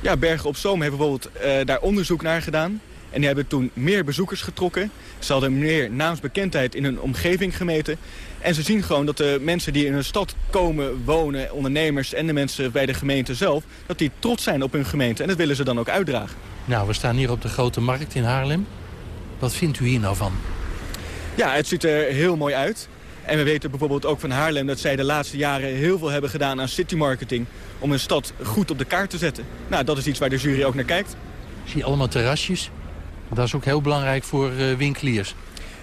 Ja, Bergen op Zoom hebben bijvoorbeeld uh, daar onderzoek naar gedaan. En die hebben toen meer bezoekers getrokken. Ze hadden meer naamsbekendheid in hun omgeving gemeten. En ze zien gewoon dat de mensen die in een stad komen wonen, ondernemers en de mensen bij de gemeente zelf, dat die trots zijn op hun gemeente. En dat willen ze dan ook uitdragen. Nou, we staan hier op de Grote Markt in Haarlem. Wat vindt u hier nou van? Ja, het ziet er heel mooi uit. En we weten bijvoorbeeld ook van Haarlem dat zij de laatste jaren heel veel hebben gedaan aan citymarketing. Om een stad goed op de kaart te zetten. Nou, dat is iets waar de jury ook naar kijkt. Zie je allemaal terrasjes? Dat is ook heel belangrijk voor uh, winkeliers.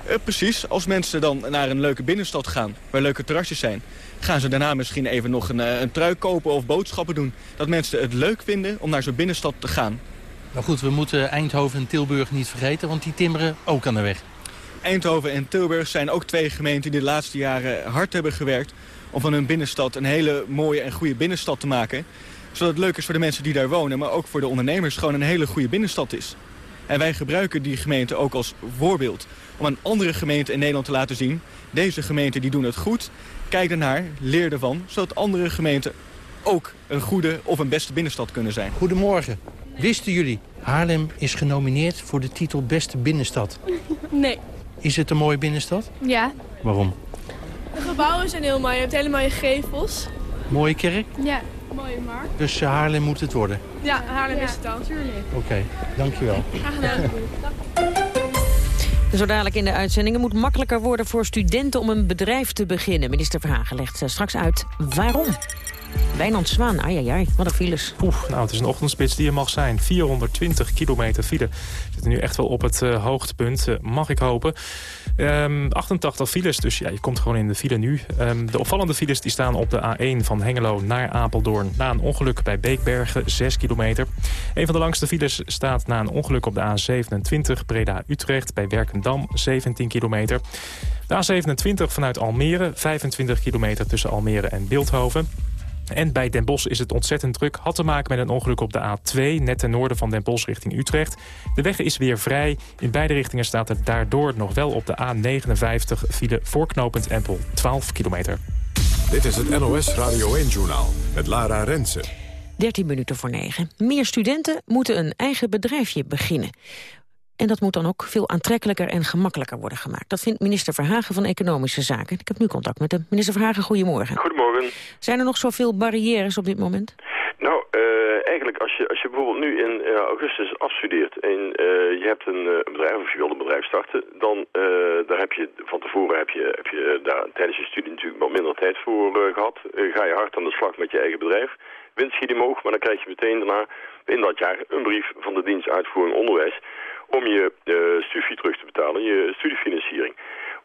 Uh, precies. Als mensen dan naar een leuke binnenstad gaan, waar leuke terrasjes zijn... gaan ze daarna misschien even nog een, uh, een trui kopen of boodschappen doen. Dat mensen het leuk vinden om naar zo'n binnenstad te gaan. Nou goed, we moeten Eindhoven en Tilburg niet vergeten, want die timmeren ook aan de weg. Eindhoven en Tilburg zijn ook twee gemeenten die de laatste jaren hard hebben gewerkt... om van hun binnenstad een hele mooie en goede binnenstad te maken. Zodat het leuk is voor de mensen die daar wonen, maar ook voor de ondernemers... gewoon een hele goede binnenstad is. En wij gebruiken die gemeente ook als voorbeeld om aan andere gemeenten in Nederland te laten zien... deze gemeenten die doen het goed, kijk ernaar, leer ervan... zodat andere gemeenten ook een goede of een beste binnenstad kunnen zijn. Goedemorgen. Wisten jullie, Haarlem is genomineerd voor de titel Beste Binnenstad? Nee. Is het een mooie binnenstad? Ja. Waarom? De gebouwen zijn heel mooi. Je hebt hele mooie gevels. Mooie kerk? Ja, mooie markt. Dus uh, Haarlem moet het worden? Ja, Haarlem ja. is het dan. Tuurlijk. Oké, okay, dankjewel. Graag gedaan. Zo dadelijk in de uitzendingen moet makkelijker worden voor studenten om een bedrijf te beginnen. Minister Verhagen legt straks uit waarom. Wijnand Zwaan, ai, ai, wat een files. Oeh, nou, het is een ochtendspits die er mag zijn. 420 kilometer file. We zitten nu echt wel op het uh, hoogtepunt, uh, mag ik hopen. Um, 88 files, dus ja, je komt gewoon in de file nu. Um, de opvallende files die staan op de A1 van Hengelo naar Apeldoorn. Na een ongeluk bij Beekbergen, 6 kilometer. Een van de langste files staat na een ongeluk op de A27 Breda-Utrecht... bij Werkendam, 17 kilometer. De A27 vanuit Almere, 25 kilometer tussen Almere en Beeldhoven. En bij Den Bosch is het ontzettend druk. Had te maken met een ongeluk op de A2, net ten noorden van Den Bosch richting Utrecht. De weg is weer vrij. In beide richtingen staat er daardoor nog wel op de A59 file voorknopend Empel 12 kilometer. Dit is het NOS Radio 1-journaal met Lara Rensen. 13 minuten voor 9. Meer studenten moeten een eigen bedrijfje beginnen. En dat moet dan ook veel aantrekkelijker en gemakkelijker worden gemaakt. Dat vindt minister Verhagen van Economische Zaken. Ik heb nu contact met hem. Minister Verhagen, goedemorgen. Goedemorgen. Zijn er nog zoveel barrières op dit moment? Nou, uh, eigenlijk als je, als je bijvoorbeeld nu in uh, augustus afstudeert en uh, je hebt een, een, bedrijf of je wilt een bedrijf starten, dan daar heb je van tevoren heb je, heb je daar tijdens je studie natuurlijk wat minder tijd voor gehad. ga je hard aan de slag met je eigen bedrijf. Winst schiet omhoog, maar dan krijg je meteen daarna in dat jaar een brief van de dienst uitvoering onderwijs om je uh, studie terug te betalen, je studiefinanciering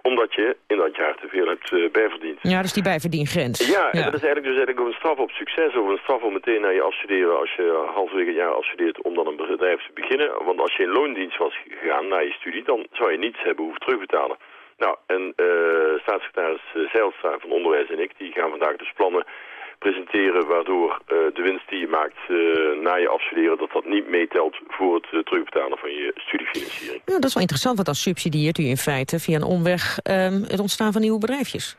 omdat je in dat jaar te veel hebt uh, bijverdiend. Ja, dus die bijverdiengrens. Ja, en dat is eigenlijk dus eigenlijk een straf op succes of een straf om meteen naar je afstuderen als je halverwege het jaar afstudeert om dan een bedrijf te beginnen. Want als je in loondienst was gegaan na je studie, dan zou je niets hebben hoeven terugbetalen. Nou, en uh, staatssecretaris Zijlstra van Onderwijs en ik, die gaan vandaag dus plannen presenteren... waardoor uh, de winst die je maakt uh, na je afstuderen... dat dat niet meetelt voor het uh, terugbetalen van je studiefinanciering. Ja, dat is wel interessant, want dan subsidieert u in feite via een omweg... Um, het ontstaan van nieuwe bedrijfjes.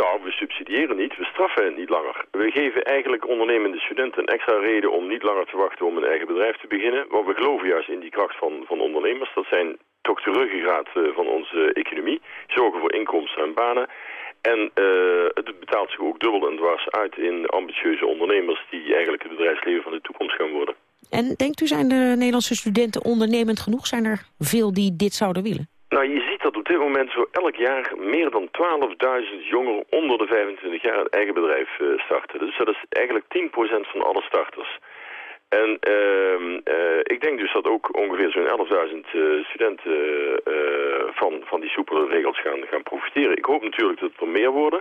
nou, we subsidiëren niet, we straffen niet langer. We geven eigenlijk ondernemende studenten een extra reden om niet langer te wachten om een eigen bedrijf te beginnen. Want we geloven juist in die kracht van, van ondernemers. Dat zijn toch de ruggengraat van onze economie. Zorgen voor inkomsten en banen. En uh, het betaalt zich ook dubbel en dwars uit in ambitieuze ondernemers... die eigenlijk het bedrijfsleven van de toekomst gaan worden. En denkt u, zijn de Nederlandse studenten ondernemend genoeg? Zijn er veel die dit zouden willen? Nou, je ziet dat op dit moment zo elk jaar meer dan 12.000 jongeren onder de 25 jaar een eigen bedrijf uh, starten. Dus dat is eigenlijk 10% van alle starters. En uh, uh, ik denk dus dat ook ongeveer zo'n 11.000 uh, studenten uh, van, van die soepele regels gaan, gaan profiteren. Ik hoop natuurlijk dat er meer worden.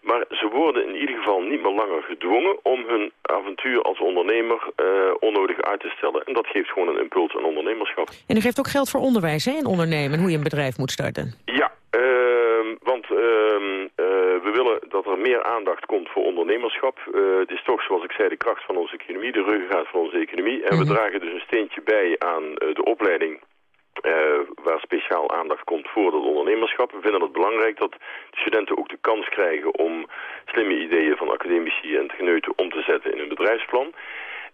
Maar ze worden in ieder geval niet meer langer gedwongen om hun avontuur als ondernemer uh, onnodig uit te stellen. En dat geeft gewoon een impuls aan ondernemerschap. En u geeft ook geld voor onderwijs hè, in ondernemen, hoe je een bedrijf moet starten. Ja, uh, want uh, we willen dat er meer aandacht komt voor ondernemerschap. het is toch, zoals ik zei, de kracht van onze economie, de ruggengraat van onze economie. En mm -hmm. we dragen dus een steentje bij aan de opleiding waar speciaal aandacht komt voor dat ondernemerschap. We vinden het belangrijk dat de studenten ook de kans krijgen om slimme ideeën van academici en techneuten om te zetten in een bedrijfsplan.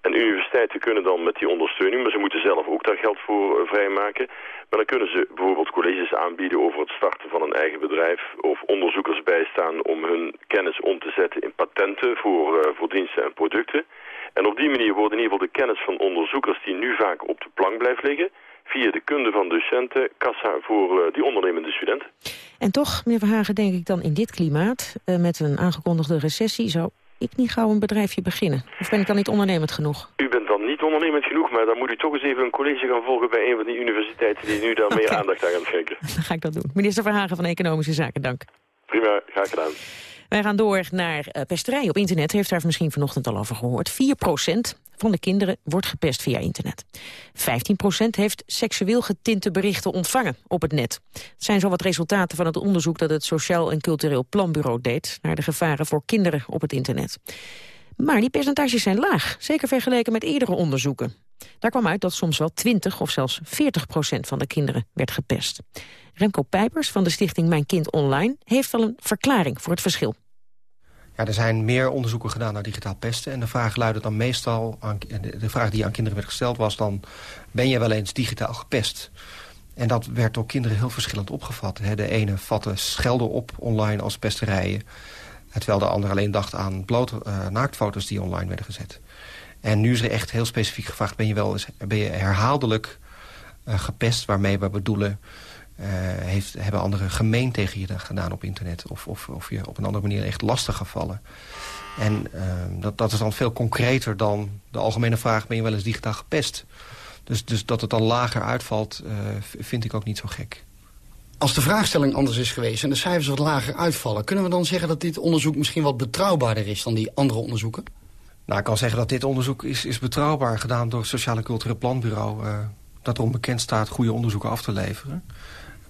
En universiteiten kunnen dan met die ondersteuning, maar ze moeten zelf ook daar geld voor uh, vrijmaken. Maar dan kunnen ze bijvoorbeeld colleges aanbieden over het starten van een eigen bedrijf. Of onderzoekers bijstaan om hun kennis om te zetten in patenten voor, uh, voor diensten en producten. En op die manier wordt in ieder geval de kennis van onderzoekers die nu vaak op de plank blijft liggen via de kunde van docenten, kassa voor uh, die ondernemende studenten. En toch, meneer Verhagen, denk ik dan in dit klimaat... Met een aangekondigde recessie, zou ik niet gauw een bedrijfje beginnen? Of ben ik dan niet ondernemend genoeg? U bent dan niet ondernemend genoeg, maar dan moet u toch eens even een college gaan volgen... bij een van die universiteiten die nu daar okay. meer aandacht aan gaan schenken. (laughs) Dan ga ik dat doen. Minister Verhagen van Economische Zaken, dank. Prima, graag gedaan. Wij gaan door naar uh, pesterij op internet. Heeft daar misschien vanochtend al over gehoord. 4 van de kinderen wordt gepest via internet. 15% heeft seksueel getinte berichten ontvangen op het net. Het zijn zo wat resultaten van het onderzoek dat het Sociaal en Cultureel Planbureau deed... naar de gevaren voor kinderen op het internet. Maar die percentages zijn laag, zeker vergeleken met eerdere onderzoeken. Daar kwam uit dat soms wel 20 of zelfs 40 procent van de kinderen werd gepest. Remco Pijpers van de stichting Mijn Kind Online heeft wel een verklaring voor het verschil. Ja, er zijn meer onderzoeken gedaan naar digitaal pesten. En de vraag luidde dan meestal, aan, de vraag die aan kinderen werd gesteld was dan... ben je wel eens digitaal gepest? En dat werd door kinderen heel verschillend opgevat. De ene vatte schelden op online als pesterijen... terwijl de ander alleen dacht aan blote uh, naaktfoto's die online werden gezet. En nu is er echt heel specifiek gevraagd... ben je wel eens ben je herhaaldelijk uh, gepest, waarmee we bedoelen... Uh, heeft, hebben anderen gemeen tegen je gedaan op internet. Of, of, of je op een andere manier echt lastig gevallen. En uh, dat, dat is dan veel concreter dan de algemene vraag... ben je wel eens digitaal gepest? Dus, dus dat het dan lager uitvalt, uh, vind ik ook niet zo gek. Als de vraagstelling anders is geweest en de cijfers wat lager uitvallen... kunnen we dan zeggen dat dit onderzoek misschien wat betrouwbaarder is... dan die andere onderzoeken? Nou, ik kan zeggen dat dit onderzoek is, is betrouwbaar gedaan... door het Sociale Cultureel Planbureau... Uh, dat erom bekend staat goede onderzoeken af te leveren.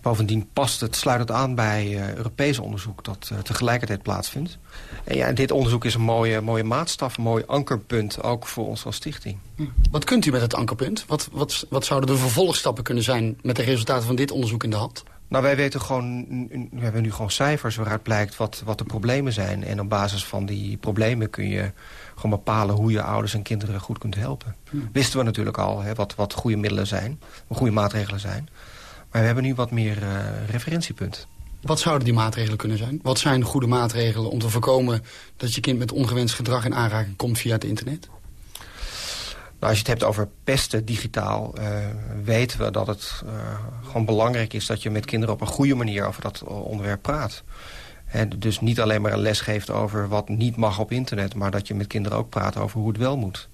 Bovendien past het, sluit het aan bij uh, Europees onderzoek dat uh, tegelijkertijd plaatsvindt. En ja, dit onderzoek is een mooie, mooie maatstaf, een mooi ankerpunt, ook voor ons als stichting. Hm. Wat kunt u met het ankerpunt? Wat, wat, wat zouden de vervolgstappen kunnen zijn met de resultaten van dit onderzoek in de hand? Nou, wij weten gewoon, we hebben nu gewoon cijfers waaruit blijkt wat, wat de problemen zijn. En op basis van die problemen kun je gewoon bepalen hoe je ouders en kinderen goed kunt helpen. Hm. Wisten we natuurlijk al hè, wat, wat goede middelen zijn, wat goede maatregelen zijn. Maar we hebben nu wat meer uh, referentiepunt. Wat zouden die maatregelen kunnen zijn? Wat zijn goede maatregelen om te voorkomen dat je kind met ongewenst gedrag in aanraking komt via het internet? Nou, als je het hebt over pesten digitaal, uh, weten we dat het uh, gewoon belangrijk is dat je met kinderen op een goede manier over dat onderwerp praat. En dus niet alleen maar een les geeft over wat niet mag op internet, maar dat je met kinderen ook praat over hoe het wel moet.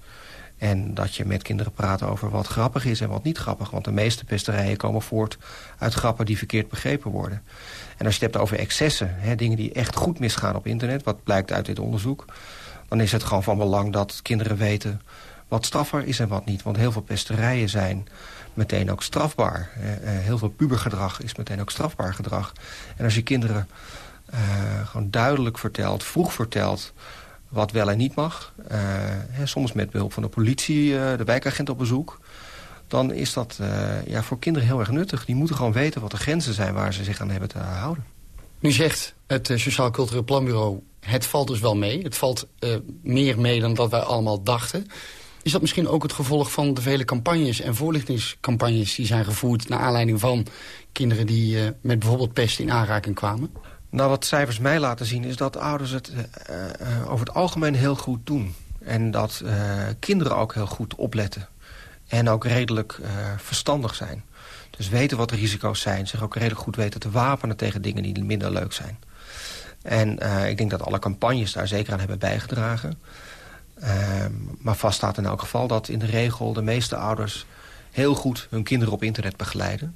En dat je met kinderen praat over wat grappig is en wat niet grappig. Want de meeste pesterijen komen voort uit grappen die verkeerd begrepen worden. En als je het hebt over excessen, hè, dingen die echt goed misgaan op internet... wat blijkt uit dit onderzoek... dan is het gewoon van belang dat kinderen weten wat strafbaar is en wat niet. Want heel veel pesterijen zijn meteen ook strafbaar. Eh, heel veel pubergedrag is meteen ook strafbaar gedrag. En als je kinderen uh, gewoon duidelijk vertelt, vroeg vertelt wat wel en niet mag. Uh, hè, soms met behulp van de politie, uh, de wijkagent op bezoek. Dan is dat uh, ja, voor kinderen heel erg nuttig. Die moeten gewoon weten wat de grenzen zijn waar ze zich aan hebben te houden. Nu zegt het Sociaal Cultureel Planbureau... het valt dus wel mee. Het valt meer mee dan dat wij allemaal dachten. Is dat misschien ook het gevolg van de vele campagnes en voorlichtingscampagnes... die zijn gevoerd naar aanleiding van kinderen die met bijvoorbeeld pest in aanraking kwamen? Nou, wat cijfers mij laten zien is dat ouders het uh, over het algemeen heel goed doen. En dat uh, kinderen ook heel goed opletten. En ook redelijk verstandig zijn. Dus weten wat de risico's zijn. Zich ook redelijk goed weten te wapenen tegen dingen die minder leuk zijn. En ik denk dat alle campagnes daar zeker aan hebben bijgedragen. Ehm, maar vast staat in elk geval dat in de regel de meeste ouders heel goed hun kinderen op internet begeleiden.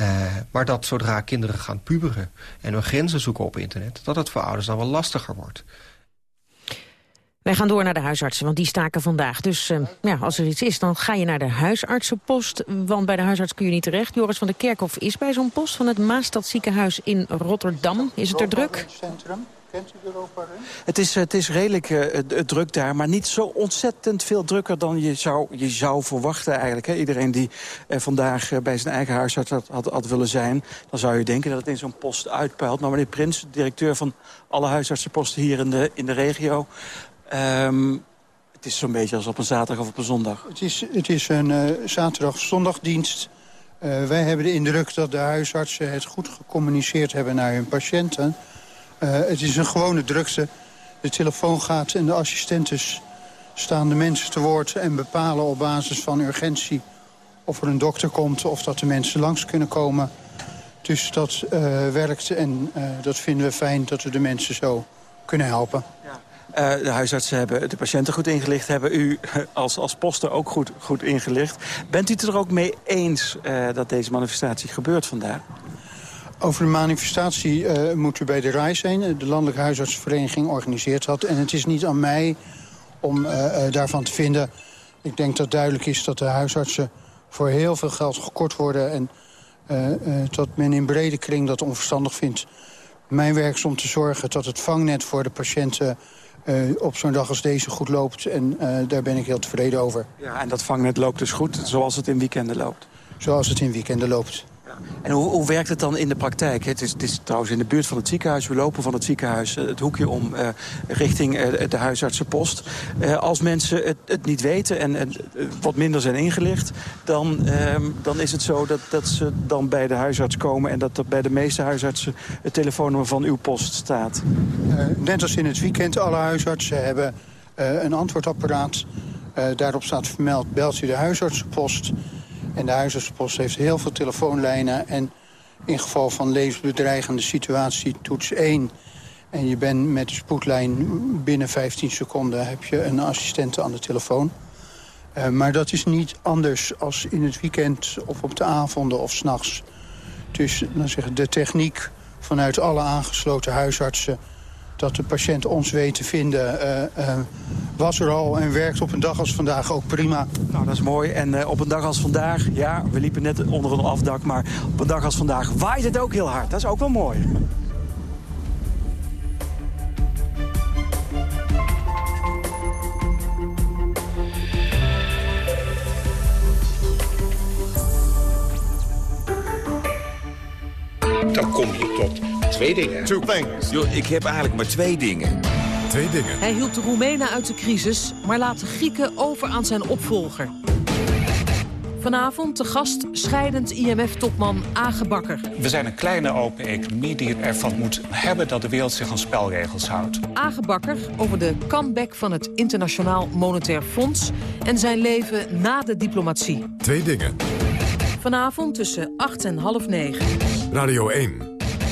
Uh, maar dat zodra kinderen gaan puberen en hun grenzen zoeken op internet... dat het voor ouders dan wel lastiger wordt. Wij gaan door naar de huisartsen, want die staken vandaag. Dus uh, ja, als er iets is, dan ga je naar de huisartsenpost. Want bij de huisarts kun je niet terecht. Joris van der Kerkhof is bij zo'n post van het Maastad ziekenhuis in Rotterdam. Is het er druk? Centrum. Kent u Het is, het is redelijk uh, druk daar, maar niet zo ontzettend veel drukker dan je zou, je zou verwachten eigenlijk. Hè. Iedereen die uh, vandaag uh, bij zijn eigen huisarts had, had, had, willen zijn, dan zou je denken dat het in zo'n post uitpuilt. Maar meneer Prins, directeur van alle huisartsenposten hier in de, in de regio... Um, het is zo'n beetje als op een zaterdag of op een zondag. Het is, het is een zaterdag-zondagdienst... Uh, wij hebben de indruk dat de huisartsen het goed gecommuniceerd hebben naar hun patiënten. Uh, het is een gewone drukte. De telefoon gaat en de assistentes staan de mensen te woord... en bepalen op basis van urgentie of er een dokter komt... of dat de mensen langs kunnen komen. Dus dat uh, werkt en uh, dat vinden we fijn dat we de mensen zo kunnen helpen. De huisartsen hebben de patiënten goed ingelicht. Hebben u als, als poster ook goed, goed ingelicht. Bent u het er ook mee eens dat deze manifestatie gebeurt vandaag? Over de manifestatie uh, moet u bij de RAI zijn. De Landelijke Huisartsenvereniging organiseert dat. En het is niet aan mij om uh, uh, daarvan te vinden. Ik denk dat duidelijk is dat de huisartsen voor heel veel geld gekort worden... en dat men in brede kring dat onverstandig vindt. Mijn werk is om te zorgen dat het vangnet voor de patiënten... op zo'n dag als deze goed loopt. En daar ben ik heel tevreden over. Ja, en dat vangnet loopt dus goed, zoals het in weekenden loopt? Zoals het in weekenden loopt. En hoe, hoe, werkt het dan in de praktijk? Het is, het is, trouwens in de buurt van het ziekenhuis. We lopen van het ziekenhuis uh, het hoekje om uh, richting uh, de huisartsenpost. als mensen het, het, niet weten en, en wat minder zijn ingelicht... Dan, ehm, dan is het zo dat, dat ze dan bij de huisarts komen... en dat er bij de meeste huisartsen het telefoonnummer van uw post staat. net als in het weekend, alle huisartsen hebben een antwoordapparaat. daarop staat vermeld, belt u de huisartsenpost... En de huisartsenpost heeft heel veel telefoonlijnen. En in geval van levensbedreigende situatie toets 1... en je bent met de spoedlijn binnen 15 seconden... heb je een assistente aan de telefoon. Uh, maar dat is niet anders als in het weekend of op de avonden of s'nachts. Dus dan zeggen, de techniek vanuit alle aangesloten huisartsen dat de patiënt ons weet te vinden... Uh, uh, was er al en werkt op een dag als vandaag ook prima. Nou, dat is mooi. En uh, op een dag als vandaag, ja, we liepen net onder een afdak... maar op een dag als vandaag waait het ook heel hard. Dat is ook wel mooi. Dan kom je tot twee dingen. Two things. Yo, ik heb eigenlijk maar twee dingen. Twee dingen. Hij hielp de Roemenen uit de crisis, maar laat de Grieken over aan zijn opvolger. Vanavond te gast scheidend IMF-topman Age Bakker. We zijn een kleine open economie die ervan moet hebben dat de wereld zich aan spelregels houdt. Age Bakker over de comeback van het Internationaal Monetair Fonds... en zijn leven na de diplomatie. Twee dingen. Vanavond tussen 8 en half 9. Radio 1.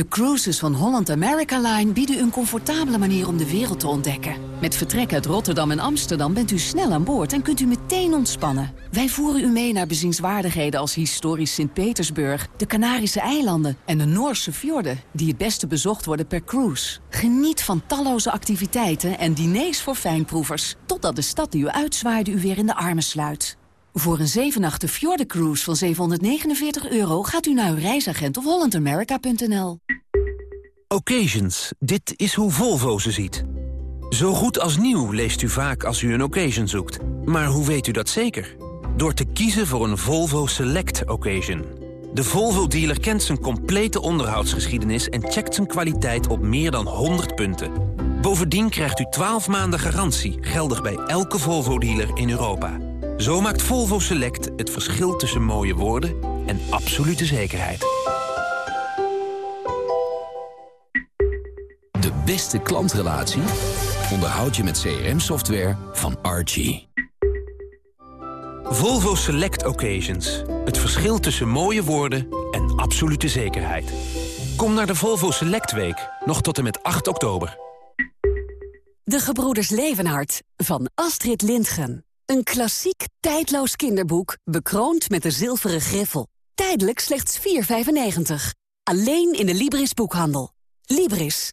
De cruises van Holland America Line bieden een comfortabele manier om de wereld te ontdekken. Met vertrek uit Rotterdam en Amsterdam bent u snel aan boord en kunt u meteen ontspannen. Wij voeren u mee naar bezienswaardigheden als historisch Sint-Petersburg, de Canarische eilanden en de Noorse fjorden, die het beste bezocht worden per cruise. Geniet van talloze activiteiten en diners voor fijnproevers, totdat de stad die u uitzwaaide u weer in de armen sluit. Voor een 7 nachten Cruise van 749 euro gaat u naar uw reisagent of hollandamerica.nl. Occasions. Dit is hoe Volvo ze ziet. Zo goed als nieuw leest u vaak als u een occasion zoekt. Maar hoe weet u dat zeker? Door te kiezen voor een Volvo Select Occasion. De Volvo-dealer kent zijn complete onderhoudsgeschiedenis... en checkt zijn kwaliteit op meer dan 100 punten. Bovendien krijgt u 12 maanden garantie... geldig bij elke Volvo-dealer in Europa. Zo maakt Volvo Select het verschil tussen mooie woorden en absolute zekerheid. Beste klantrelatie onderhoud je met CRM-software van Archie. Volvo Select Occasions. Het verschil tussen mooie woorden en absolute zekerheid. Kom naar de Volvo Select Week, nog tot en met 8 oktober. De Gebroeders Levenhart van Astrid Lindgren. Een klassiek, tijdloos kinderboek, bekroond met de zilveren griffel. Tijdelijk slechts 4,95. Alleen in de Libris boekhandel. Libris.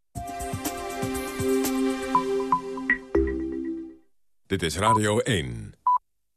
Dit is Radio 1.